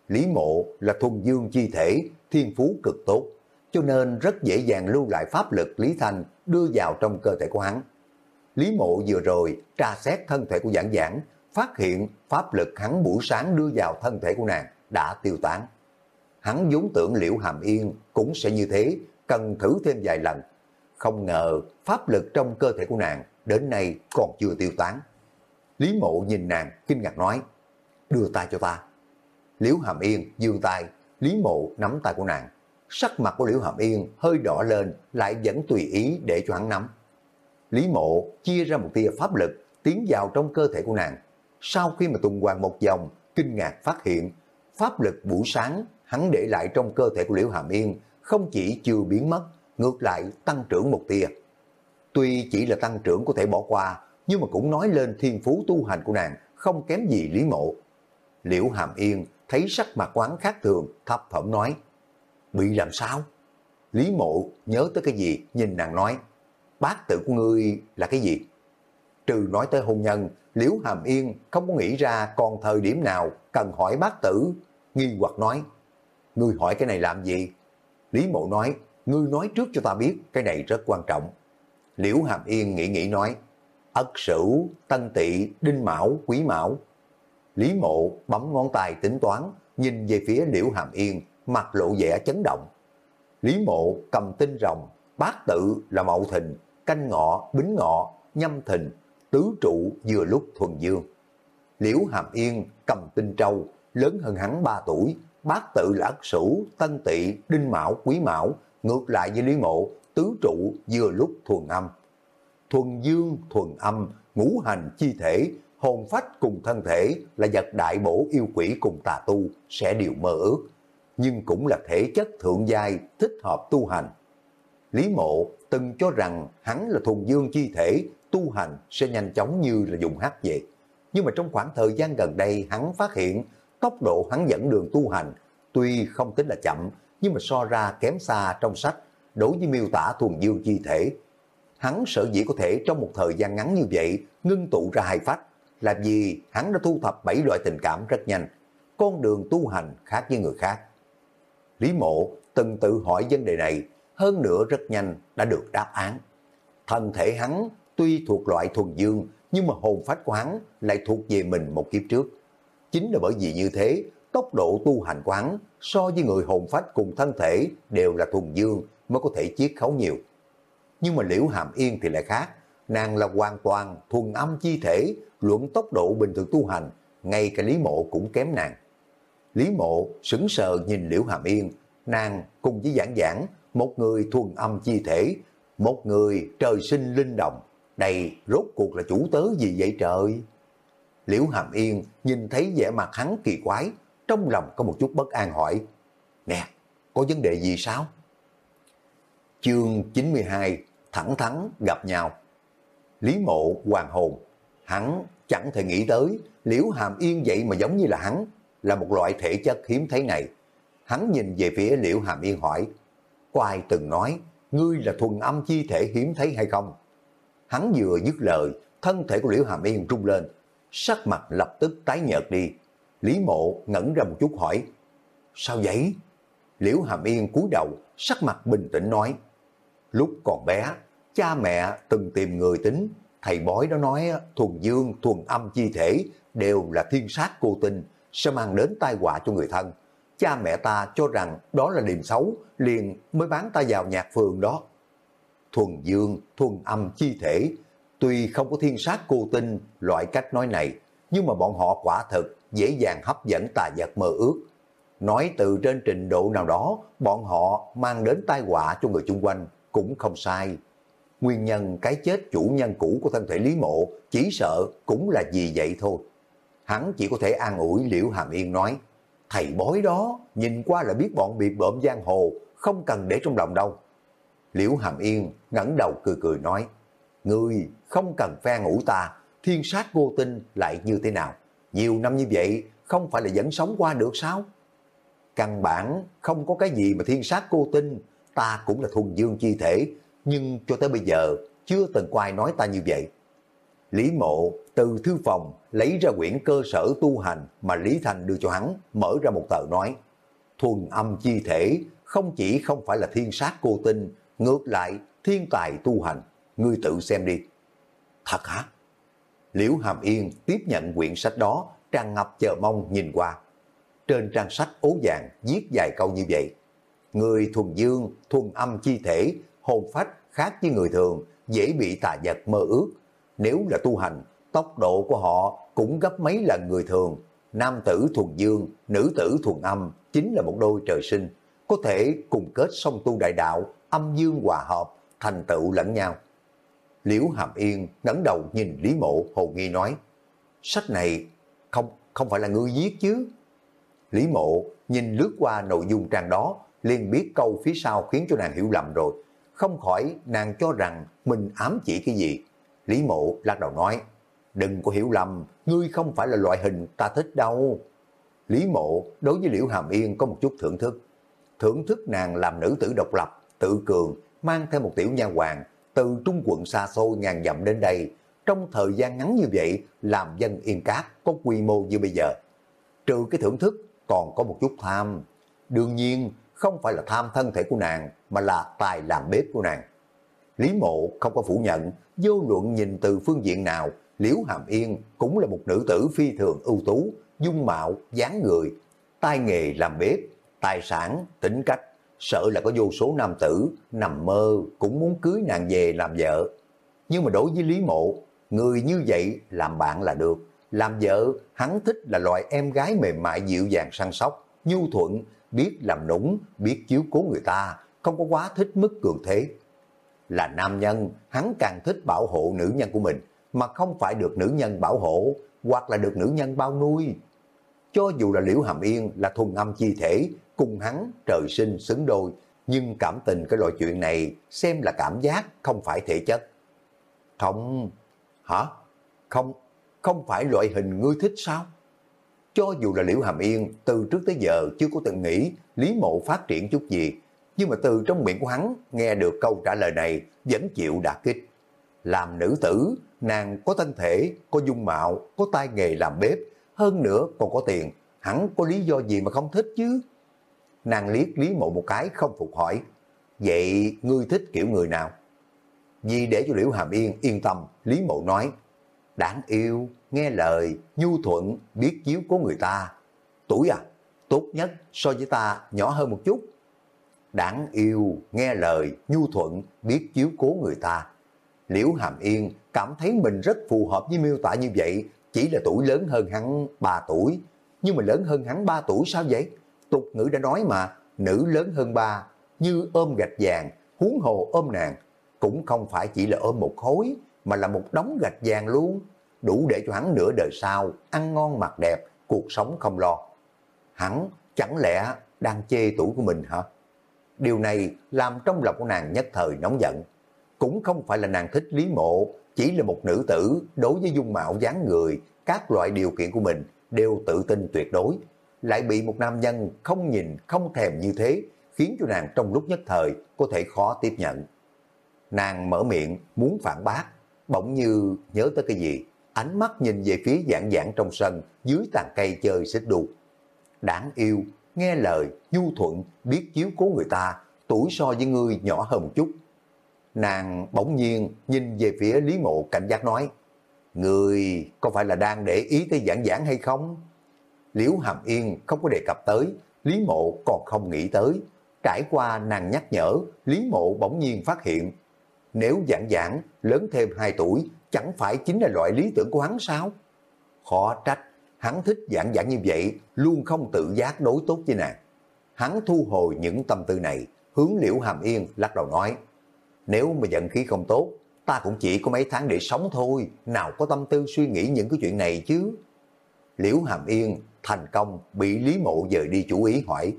Lý mộ là thuần dương chi thể, thiên phú cực tốt, cho nên rất dễ dàng lưu lại pháp lực Lý Thanh đưa vào trong cơ thể của hắn. Lý mộ vừa rồi tra xét thân thể của giảng giảng, phát hiện pháp lực hắn buổi sáng đưa vào thân thể của nàng đã tiêu tán. Hắn vốn tưởng liễu hàm yên cũng sẽ như thế, cần thử thêm vài lần. Không ngờ pháp lực trong cơ thể của nàng đến nay còn chưa tiêu tán. Lý mộ nhìn nàng kinh ngạc nói, đưa tay cho ta. Liễu hàm yên dương tay, Lý mộ nắm tay của nàng. Sắc mặt của Liễu hàm yên hơi đỏ lên lại vẫn tùy ý để cho hắn nắm. Lý mộ chia ra một tia pháp lực tiến vào trong cơ thể của nàng. Sau khi mà tuần hoàn một vòng, kinh ngạc phát hiện pháp lực buổi sáng hắn để lại trong cơ thể của Liễu Hàm Yên không chỉ chưa biến mất, ngược lại tăng trưởng một tia. Tuy chỉ là tăng trưởng có thể bỏ qua, nhưng mà cũng nói lên thiên phú tu hành của nàng không kém gì Lý Mộ. Liễu Hàm Yên thấy sắc mặt quán khác thường, thấp thỏm nói, bị làm sao? Lý Mộ nhớ tới cái gì, nhìn nàng nói, bác tự của ngươi là cái gì? Trừ nói tới hôn nhân, Liễu Hàm Yên không có nghĩ ra còn thời điểm nào cần hỏi bác tử. Nghi hoặc nói, ngươi hỏi cái này làm gì? Lý Mộ nói, ngươi nói trước cho ta biết, cái này rất quan trọng. Liễu Hàm Yên nghĩ nghĩ nói, Ất Sửu, Tân Tỵ, Đinh Mão, Quý Mão. Lý Mộ bấm ngón tay tính toán, nhìn về phía Liễu Hàm Yên, mặt lộ vẻ chấn động. Lý Mộ cầm tinh rồng, bát tự là Mậu Thìn, canh ngọ, bính ngọ, nhâm thìn, tứ trụ vừa lúc thuần dương. Liễu Hàm Yên cầm tinh trâu, lớn hơn hắn 3 tuổi, bát tự là Ất Sửu, Tân Tỵ, Đinh Mão, Quý Mão, ngược lại với Lý Mộ, tứ trụ vừa lúc thuần âm. Thuần dương, thuần âm, ngũ hành chi thể, hồn phách cùng thân thể là vật đại bổ yêu quỷ cùng tà tu sẽ đều mơ ước, nhưng cũng là thể chất thượng giai thích hợp tu hành. Lý Mộ từng cho rằng hắn là thuần dương chi thể, tu hành sẽ nhanh chóng như là dùng hát vậy. Nhưng mà trong khoảng thời gian gần đây hắn phát hiện tốc độ hắn dẫn đường tu hành tuy không tính là chậm nhưng mà so ra kém xa trong sách đối với miêu tả thuần dương chi thể. Hắn sở dĩ có thể trong một thời gian ngắn như vậy ngưng tụ ra hai phách là vì hắn đã thu thập bảy loại tình cảm rất nhanh. Con đường tu hành khác với người khác. Lý mộ từng tự hỏi vấn đề này hơn nữa rất nhanh đã được đáp án. Thân thể hắn tuy thuộc loại thuần dương, nhưng mà hồn phách của hắn lại thuộc về mình một kiếp trước. Chính là bởi vì như thế, tốc độ tu hành của hắn so với người hồn phách cùng thân thể đều là thuần dương mới có thể chiết khấu nhiều. Nhưng mà Liễu Hàm Yên thì lại khác, nàng là hoàn toàn thuần âm chi thể, luận tốc độ bình thường tu hành, ngay cả Lý Mộ cũng kém nàng. Lý Mộ sững sờ nhìn Liễu Hàm Yên, nàng cùng với giảng giảng, một người thuần âm chi thể, một người trời sinh linh động, đây rốt cuộc là chủ tớ gì vậy trời? Liễu Hàm Yên nhìn thấy vẻ mặt hắn kỳ quái, trong lòng có một chút bất an hỏi, Nè, có vấn đề gì sao? Chương 92 Thẳng thắn gặp nhau. Lý mộ hoàng hồn Hắn chẳng thể nghĩ tới Liễu Hàm Yên vậy mà giống như là hắn Là một loại thể chất hiếm thấy này. Hắn nhìn về phía Liễu Hàm Yên hỏi Có ai từng nói Ngươi là thuần âm chi thể hiếm thấy hay không? Hắn vừa dứt lời Thân thể của Liễu Hàm Yên rung lên Sắc mặt lập tức tái nhợt đi. Lý mộ ngẩn ra một chút hỏi Sao vậy? Liễu Hàm Yên cúi đầu Sắc mặt bình tĩnh nói Lúc còn bé, cha mẹ từng tìm người tính, thầy bói đó nói thuần dương, thuần âm chi thể đều là thiên sát cô tinh, sẽ mang đến tai họa cho người thân. Cha mẹ ta cho rằng đó là điểm xấu, liền mới bán ta vào nhạc phường đó. Thuần dương, thuần âm chi thể, tuy không có thiên sát cô tinh loại cách nói này, nhưng mà bọn họ quả thực dễ dàng hấp dẫn tà vật mơ ước. Nói từ trên trình độ nào đó, bọn họ mang đến tai họa cho người chung quanh, cũng không sai. Nguyên nhân cái chết chủ nhân cũ của thân thể Lý Mộ chỉ sợ cũng là vì vậy thôi. Hắn chỉ có thể an ủi Liễu Hàm Yên nói, thầy bói đó nhìn qua là biết bọn bị bợm giang hồ, không cần để trong lòng đâu. Liễu Hàm Yên ngẩng đầu cười cười nói, Ngươi không cần phe ngủ ta, thiên sát vô tinh lại như thế nào? Nhiều năm như vậy không phải là vẫn sống qua được sao? Căn bản không có cái gì mà thiên sát cô tinh, ta cũng là thuần dương chi thể, nhưng cho tới bây giờ chưa từng có ai nói ta như vậy. Lý mộ từ thư phòng lấy ra quyển cơ sở tu hành mà Lý Thành đưa cho hắn, mở ra một tờ nói, thuần âm chi thể không chỉ không phải là thiên sát cô tinh, ngược lại thiên tài tu hành, ngươi tự xem đi. Thật hả? Liễu Hàm Yên tiếp nhận quyển sách đó, tràn ngập chờ mong nhìn qua. Trên trang sách ố vàng viết vài câu như vậy. Người thuần dương, thuần âm chi thể, hồn phách khác với người thường, dễ bị tà vật mơ ước. Nếu là tu hành, tốc độ của họ cũng gấp mấy lần người thường. Nam tử thuần dương, nữ tử thuần âm chính là một đôi trời sinh, có thể cùng kết song tu đại đạo, âm dương hòa hợp, thành tựu lẫn nhau. Liễu Hàm Yên ngẩng đầu nhìn Lý Mộ hồ nghi nói, sách này không không phải là ngươi viết chứ? Lý Mộ nhìn lướt qua nội dung trang đó, liền biết câu phía sau khiến cho nàng hiểu lầm rồi. Không khỏi nàng cho rằng mình ám chỉ cái gì. Lý mộ lắc đầu nói, đừng có hiểu lầm, ngươi không phải là loại hình ta thích đâu. Lý mộ đối với Liễu Hàm Yên có một chút thưởng thức. Thưởng thức nàng làm nữ tử độc lập, tự cường, mang theo một tiểu nha hoàng, từ trung quận xa xôi ngàn dặm đến đây, trong thời gian ngắn như vậy làm dân yên cát có quy mô như bây giờ. Trừ cái thưởng thức còn có một chút tham. Đương nhiên không phải là tham thân thể của nàng mà là tài làm bếp của nàng. Lý mộ không có phủ nhận, vô luận nhìn từ phương diện nào, Liễu Hàm Yên cũng là một nữ tử phi thường ưu tú, dung mạo, dáng người, tai nghề làm bếp, tài sản, tính cách, sợ là có vô số nam tử nằm mơ cũng muốn cưới nàng về làm vợ. Nhưng mà đối với Lý Mộ, người như vậy làm bạn là được. Làm vợ, hắn thích là loại em gái mềm mại dịu dàng săn sóc, nhu thuận, biết làm nũng, biết chiếu cố người ta, không có quá thích mức cường thế. Là nam nhân, hắn càng thích bảo hộ nữ nhân của mình, mà không phải được nữ nhân bảo hộ, hoặc là được nữ nhân bao nuôi. Cho dù là Liễu Hàm Yên là thuần âm chi thể, cùng hắn trời sinh xứng đôi, nhưng cảm tình cái loại chuyện này xem là cảm giác, không phải thể chất. Không, hả? Không, không phải loại hình ngươi thích sao? Cho dù là Liễu Hàm Yên từ trước tới giờ chưa có từng nghĩ Lý Mộ phát triển chút gì, nhưng mà từ trong miệng của hắn nghe được câu trả lời này vẫn chịu đả kích. Làm nữ tử, nàng có thân thể, có dung mạo, có tay nghề làm bếp, hơn nữa còn có tiền, hắn có lý do gì mà không thích chứ? Nàng liếc Lý Mộ một cái không phục hỏi, vậy ngươi thích kiểu người nào? Vì để cho Liễu Hàm Yên yên tâm, Lý Mộ nói, đáng yêu, nghe lời, nhu thuận, biết chiếu cố người ta. Tuổi à, tốt nhất so với ta nhỏ hơn một chút. Đáng yêu, nghe lời, nhu thuận, biết chiếu cố người ta. Liễu Hàm Yên cảm thấy mình rất phù hợp với miêu tả như vậy, chỉ là tuổi lớn hơn hắn 3 tuổi. Nhưng mà lớn hơn hắn 3 tuổi sao vậy? Tục ngữ đã nói mà, nữ lớn hơn ba như ôm gạch vàng, huống hồ ôm nàng, cũng không phải chỉ là ôm một khối, mà là một đống gạch vàng luôn, đủ để cho hắn nửa đời sau, ăn ngon mặc đẹp, cuộc sống không lo. Hắn chẳng lẽ đang chê tuổi của mình hả? Điều này làm trong lòng của nàng nhất thời nóng giận. Cũng không phải là nàng thích Lý Mộ, chỉ là một nữ tử đối với dung mạo dáng người, các loại điều kiện của mình đều tự tin tuyệt đối. Lại bị một nam nhân không nhìn, không thèm như thế, khiến cho nàng trong lúc nhất thời có thể khó tiếp nhận. Nàng mở miệng muốn phản bác, bỗng như nhớ tới cái gì, ánh mắt nhìn về phía dạng dạng trong sân dưới tàn cây chơi xích đu. Đáng yêu, nghe lời, nhu thuận, biết chiếu cố người ta, tuổi so với ngươi nhỏ hơn một chút. Nàng bỗng nhiên nhìn về phía Lý Mộ cảnh giác nói, Người có phải là đang để ý tới giảng giảng hay không? Liễu Hàm Yên không có đề cập tới, Lý Mộ còn không nghĩ tới. Trải qua nàng nhắc nhở, Lý Mộ bỗng nhiên phát hiện, nếu giảng giảng lớn thêm 2 tuổi, chẳng phải chính là loại lý tưởng của hắn sao? Khó trách, hắn thích giảng giảng như vậy, luôn không tự giác đối tốt với nàng. Hắn thu hồi những tâm tư này, hướng Liễu Hàm Yên lắc đầu nói, nếu mà giận khí không tốt, ta cũng chỉ có mấy tháng để sống thôi, nào có tâm tư suy nghĩ những cái chuyện này chứ. Liễu Hàm Yên thành công bị Lý Mộ dời đi chủ ý hỏi,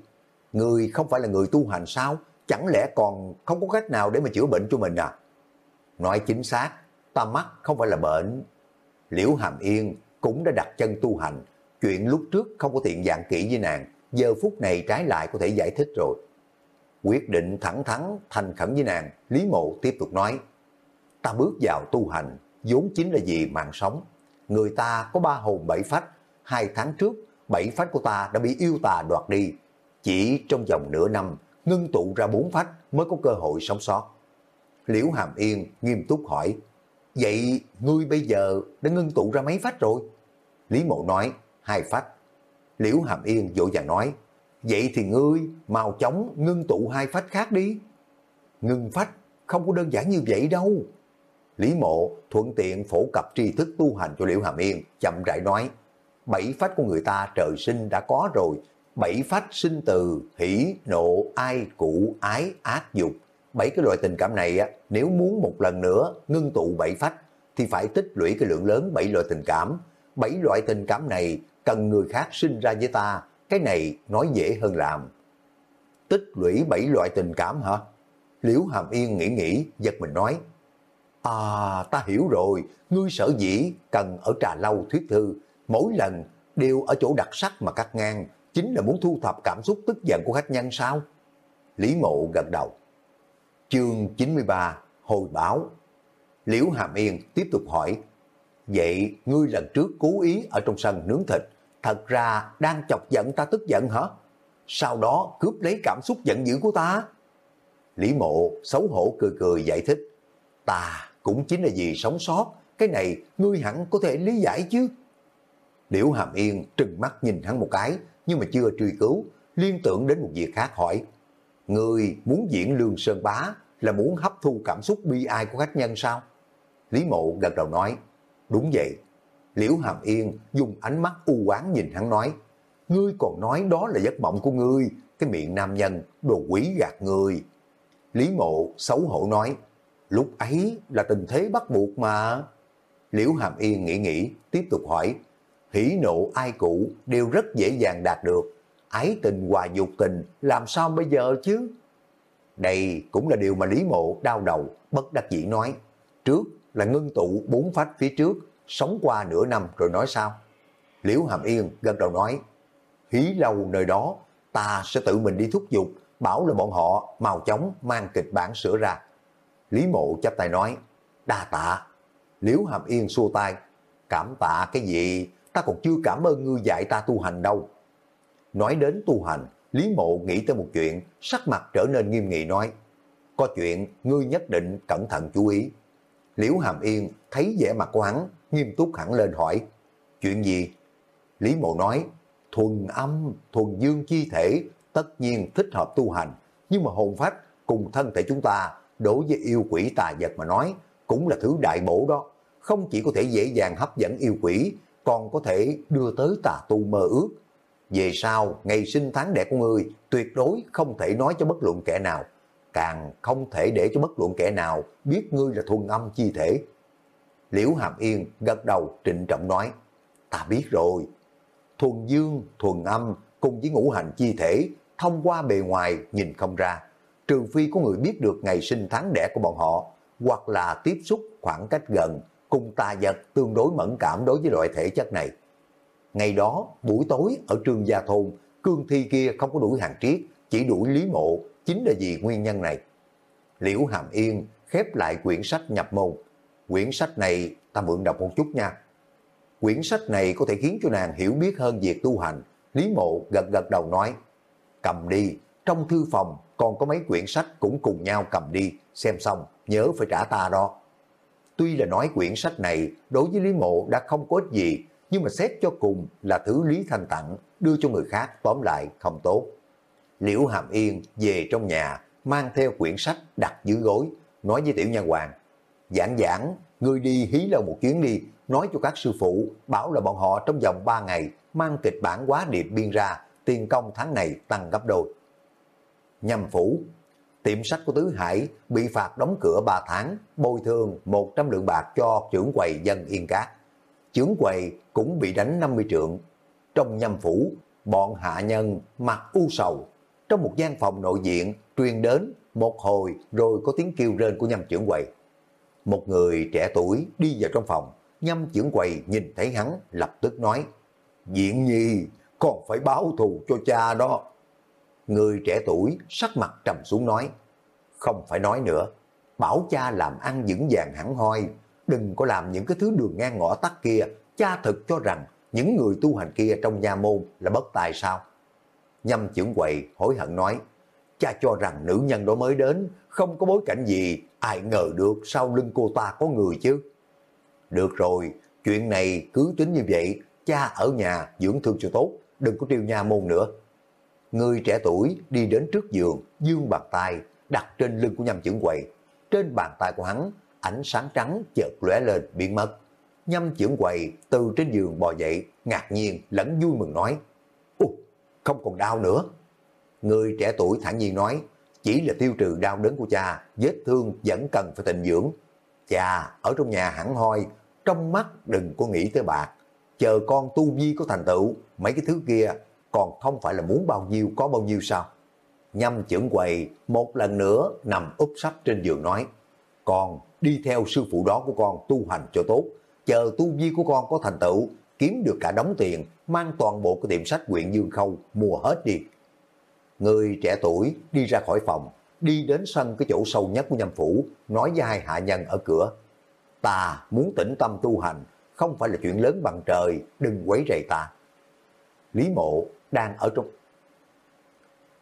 người không phải là người tu hành sao? Chẳng lẽ còn không có cách nào để mà chữa bệnh cho mình à? Nói chính xác, ta mắc không phải là bệnh. Liễu Hàm Yên cũng đã đặt chân tu hành, chuyện lúc trước không có tiện dạng kỹ với nàng, giờ phút này trái lại có thể giải thích rồi. Quyết định thẳng thắn, thành khẩn với nàng, Lý Mộ tiếp tục nói, ta bước vào tu hành, vốn chính là vì mạng sống. Người ta có ba hồn bảy phách, hai tháng trước, bảy phách của ta đã bị yêu tà đoạt đi. Chỉ trong vòng nửa năm, ngưng tụ ra bốn phách mới có cơ hội sống sót. Liễu Hàm Yên nghiêm túc hỏi, vậy ngươi bây giờ đã ngưng tụ ra mấy phách rồi? Lý Mộ nói, hai phách. Liễu Hàm Yên vội vàng nói, vậy thì ngươi mau chóng ngưng tụ hai phách khác đi. Ngưng phách không có đơn giản như vậy đâu. Lý Mộ thuận tiện phổ cập tri thức tu hành cho Liễu Hàm Yên, chậm rãi nói, bảy phách của người ta trời sinh đã có rồi, bảy phách sinh từ hỷ, nộ, ai, cụ, ái, ác, dục. Bảy cái loại tình cảm này á, nếu muốn một lần nữa ngưng tụ bảy phách thì phải tích lũy cái lượng lớn bảy loại tình cảm. Bảy loại tình cảm này cần người khác sinh ra với ta, cái này nói dễ hơn làm. Tích lũy bảy loại tình cảm hả? Liễu Hàm Yên nghĩ nghĩ, giật mình nói, À, ta hiểu rồi, ngươi sở dĩ cần ở trà lâu thuyết thư, mỗi lần đều ở chỗ đặc sắc mà cắt ngang, chính là muốn thu thập cảm xúc tức giận của khách nhân sao? Lý Mộ gật đầu. Chương 93, Hồi báo. Liễu Hàm Yên tiếp tục hỏi, Vậy ngươi lần trước cố ý ở trong sân nướng thịt, thật ra đang chọc giận ta tức giận hả? Sau đó cướp lấy cảm xúc giận dữ của ta. Lý mộ xấu hổ cười cười giải thích. Ta cũng chính là vì sống sót, cái này ngươi hẳn có thể lý giải chứ. Liễu Hàm Yên trừng mắt nhìn hắn một cái, nhưng mà chưa truy cứu, liên tưởng đến một việc khác hỏi. người muốn diễn Lương Sơn Bá là muốn hấp thu cảm xúc bi ai của khách nhân sao? Lý Mộ gật đầu nói, đúng vậy. Liễu Hàm Yên dùng ánh mắt u quán nhìn hắn nói, ngươi còn nói đó là giấc mộng của ngươi, cái miệng nam nhân, đồ quỷ gạt ngươi. Lý Mộ xấu hổ nói, lúc ấy là tình thế bắt buộc mà. Liễu Hàm Yên nghĩ nghĩ, tiếp tục hỏi, hỉ nộ ai cụ đều rất dễ dàng đạt được, ái tình hòa dục tình làm sao bây giờ chứ? Đây cũng là điều mà Lý Mộ đau đầu, bất đắc dĩ nói. Trước là ngưng tụ bốn phách phía trước, sống qua nửa năm rồi nói sao? Liễu Hàm Yên gật đầu nói, hí lâu nơi đó, ta sẽ tự mình đi thúc giục, bảo là bọn họ mau chóng mang kịch bản sửa ra. Lý Mộ chắp tay nói, đa tạ. Liễu Hàm Yên xua tay, cảm tạ cái gì, ta còn chưa cảm ơn ngươi dạy ta tu hành đâu. Nói đến tu hành, Lý Mộ nghĩ tới một chuyện, sắc mặt trở nên nghiêm nghị nói, có chuyện ngươi nhất định cẩn thận chú ý. Liễu Hàm Yên thấy vẻ mặt của hắn, nghiêm túc hẳn lên hỏi, chuyện gì? Lý Mộ nói, thuần âm, thuần dương chi thể, tất nhiên thích hợp tu hành, nhưng mà hồn phách cùng thân thể chúng ta đối với yêu quỷ tà vật mà nói, cũng là thứ đại bổ đó. Không chỉ có thể dễ dàng hấp dẫn yêu quỷ, còn có thể đưa tới tà tu mơ ước. Về sau, ngày sinh tháng đẻ của ngươi tuyệt đối không thể nói cho bất luận kẻ nào, càng không thể để cho bất luận kẻ nào biết ngươi là thuần âm chi thể. Liễu Hàm Yên gật đầu trịnh trọng nói, ta biết rồi, thuần dương, thuần âm cùng với ngũ hành chi thể thông qua bề ngoài nhìn không ra, trừ phi có người biết được ngày sinh tháng đẻ của bọn họ, hoặc là tiếp xúc khoảng cách gần, cùng tà vật tương đối mẫn cảm đối với loại thể chất này. Ngày đó, buổi tối ở trường gia thôn, cương thi kia không có đuổi hàng triết, chỉ đuổi Lý Mộ, chính là vì nguyên nhân này. Liễu Hàm Yên khép lại quyển sách nhập môn. Quyển sách này ta mượn đọc một chút nha. Quyển sách này có thể khiến cho nàng hiểu biết hơn việc tu hành. Lý Mộ gật gật đầu nói, cầm đi, trong thư phòng còn có mấy quyển sách cũng cùng nhau cầm đi, xem xong nhớ phải trả ta đó. Tuy là nói quyển sách này đối với Lý Mộ đã không có ích gì, nhưng mà xét cho cùng là thứ Lý Thanh tặng, đưa cho người khác tóm lại không tốt. Liễu Hàm Yên về trong nhà, mang theo quyển sách đặt dưới gối, nói với tiểu nhân hoàng, giảng giảng, ngươi đi hí lâu một chuyến đi, nói cho các sư phụ, bảo là bọn họ trong vòng 3 ngày mang kịch bản quá điệp biên ra, tiền công tháng này tăng gấp đôi. Nhâm phủ, tiệm sách của Tứ Hải bị phạt đóng cửa 3 tháng, bồi thường 100 lượng bạc cho trưởng quầy dân Yên Cát. Trưởng quầy cũng bị đánh 50 trượng. Trong nhâm phủ, bọn hạ nhân mặc u sầu. Trong một gian phòng nội diện truyền đến một hồi rồi có tiếng kêu rên của nhâm trưởng quầy. Một người trẻ tuổi đi vào trong phòng, nhâm trưởng quầy nhìn thấy hắn lập tức nói Diện nhi, còn phải báo thù cho cha đó. Người trẻ tuổi sắc mặt trầm xuống nói Không phải nói nữa, bảo cha làm ăn vững vàng hẳn hoi, đừng có làm những cái thứ đường ngang ngõ tắt kia, cha thực cho rằng những người tu hành kia trong nhà môn là bất tài sao? Nhâm trưởng quầy hối hận nói, cha cho rằng nữ nhân đó mới đến, không có bối cảnh gì, ai ngờ được sau lưng cô ta có người chứ. Được rồi, chuyện này cứ tính như vậy, cha ở nhà dưỡng thương cho tốt, đừng có triêu nhà môn nữa. Người trẻ tuổi đi đến trước giường, dương bàn tay, đặt trên lưng của nhâm trưởng quầy. Trên bàn tay của hắn, ánh sáng trắng chợt lóe lên biến mất. Nhâm trưởng quầy từ trên giường bò dậy, ngạc nhiên lẫn vui mừng nói, Ồ, không còn đau nữa. Người trẻ tuổi thản nhiên nói, chỉ là tiêu trừ đau đớn của cha, vết thương vẫn cần phải tình dưỡng. Cha ở trong nhà hẳn hoi, trong mắt đừng có nghĩ tới bạc. Chờ con tu vi có thành tựu, mấy cái thứ kia còn không phải là muốn bao nhiêu có bao nhiêu sao. Nhâm trưởng quầy một lần nữa nằm úp sắp trên giường nói, con đi theo sư phụ đó của con tu hành cho tốt, chờ tu vi của con có thành tựu, kiếm được cả đống tiền, mang toàn bộ cái tiệm sách quyện Dương Khâu mua hết đi. Người trẻ tuổi đi ra khỏi phòng, đi đến sân cái chỗ sâu nhất của nhâm phủ, nói với hai hạ nhân ở cửa. Ta muốn tĩnh tâm tu hành, không phải là chuyện lớn bằng trời, đừng quấy rầy ta. Lý mộ đang ở trong...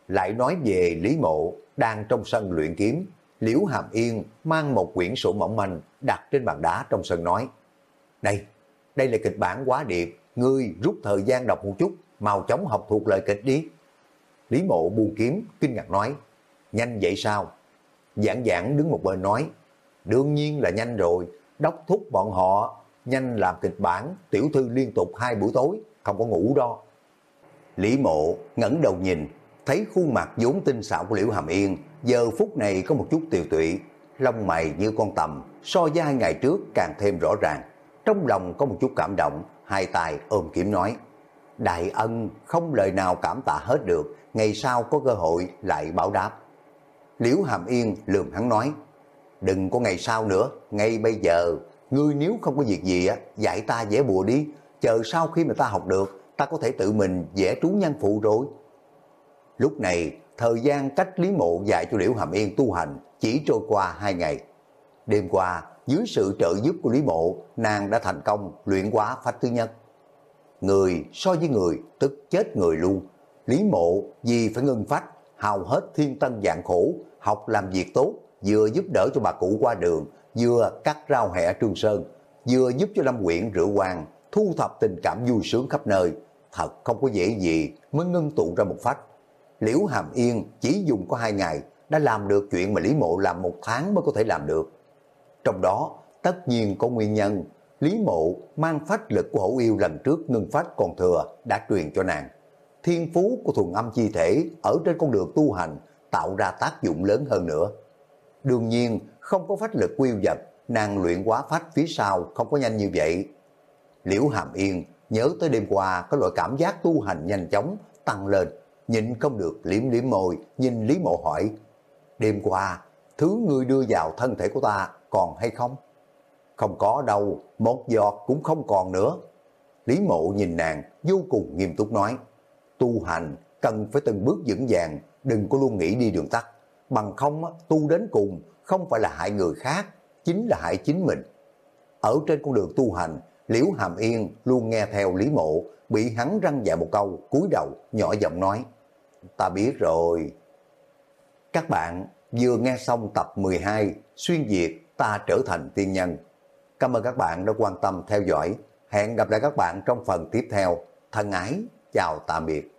Lại nói về Lý mộ đang trong sân luyện kiếm, Liễu Hàm Yên mang một quyển sổ mỏng manh đặt trên bàn đá trong sân nói. Đây, đây là kịch bản quá điệp, ngươi rút thời gian đọc một chút, mau chóng học thuộc lời kịch đi. Lý mộ buông kiếm, kinh ngạc nói, nhanh vậy sao? Giảng giảng đứng một bên nói, đương nhiên là nhanh rồi, đốc thúc bọn họ, nhanh làm kịch bản, tiểu thư liên tục hai buổi tối, không có ngủ đó. Lý mộ ngẩng đầu nhìn, thấy khuôn mặt vốn tinh xảo của Liễu Hàm Yên, giờ phút này có một chút tiều tụy, lông mày như con tầm, so với hai ngày trước càng thêm rõ ràng. Trong lòng có một chút cảm động, hai tay ôm kiếm nói, Đại ân không lời nào cảm tạ hết được, ngày sau có cơ hội lại báo đáp. Liễu Hàm Yên lườm hắn nói, đừng có ngày sau nữa, ngay bây giờ, ngươi nếu không có việc gì á, dạy ta vẽ bùa đi, chờ sau khi mà ta học được, ta có thể tự mình vẽ trú nhân phụ rồi. Lúc này, thời gian cách Lý Mộ dạy cho Liễu Hàm Yên tu hành chỉ trôi qua hai ngày. Đêm qua, dưới sự trợ giúp của Lý Mộ, nàng đã thành công luyện hóa phách thứ nhất. Người so với người, tức chết người luôn. Lý Mộ vì phải ngưng phách, hào hết thiên tân dạng khổ, học làm việc tốt, vừa giúp đỡ cho bà cụ qua đường, vừa cắt rau hẹ Trương Sơn, vừa giúp cho Lâm Quyện rửa hoàng, thu thập tình cảm vui sướng khắp nơi. Thật không có dễ gì mới ngưng tụ ra một phách. Liễu Hàm Yên chỉ dùng có hai ngày đã làm được chuyện mà Lý Mộ làm một tháng mới có thể làm được. Trong đó, tất nhiên có nguyên nhân. Lý Mộ mang phách lực của hậu yêu lần trước ngưng phách còn thừa đã truyền cho nàng. Thiên phú của thuần âm chi thể ở trên con đường tu hành tạo ra tác dụng lớn hơn nữa. Đương nhiên, không có phách lực quyêu vật, nàng luyện quá phách phía sau không có nhanh như vậy. Liễu Hàm Yên nhớ tới đêm qua có loại cảm giác tu hành nhanh chóng tăng lên, nhìn không được liếm liếm môi, nhìn Lý Mộ hỏi, đêm qua, thứ ngươi đưa vào thân thể của ta còn hay không? Không có đâu, một giọt cũng không còn nữa. Lý Mộ nhìn nàng vô cùng nghiêm túc nói, tu hành cần phải từng bước vững vàng, đừng có luôn nghĩ đi đường tắt. Bằng không tu đến cùng không phải là hại người khác, chính là hại chính mình. Ở trên con đường tu hành, Liễu Hàm Yên luôn nghe theo Lý Mộ, bị hắn răng dạy một câu, cúi đầu, nhỏ giọng nói, ta biết rồi. Các bạn vừa nghe xong tập 12 Xuyên Việt ta trở thành tiên nhân. Cảm ơn các bạn đã quan tâm theo dõi. Hẹn gặp lại các bạn trong phần tiếp theo. Thân ái, chào tạm biệt.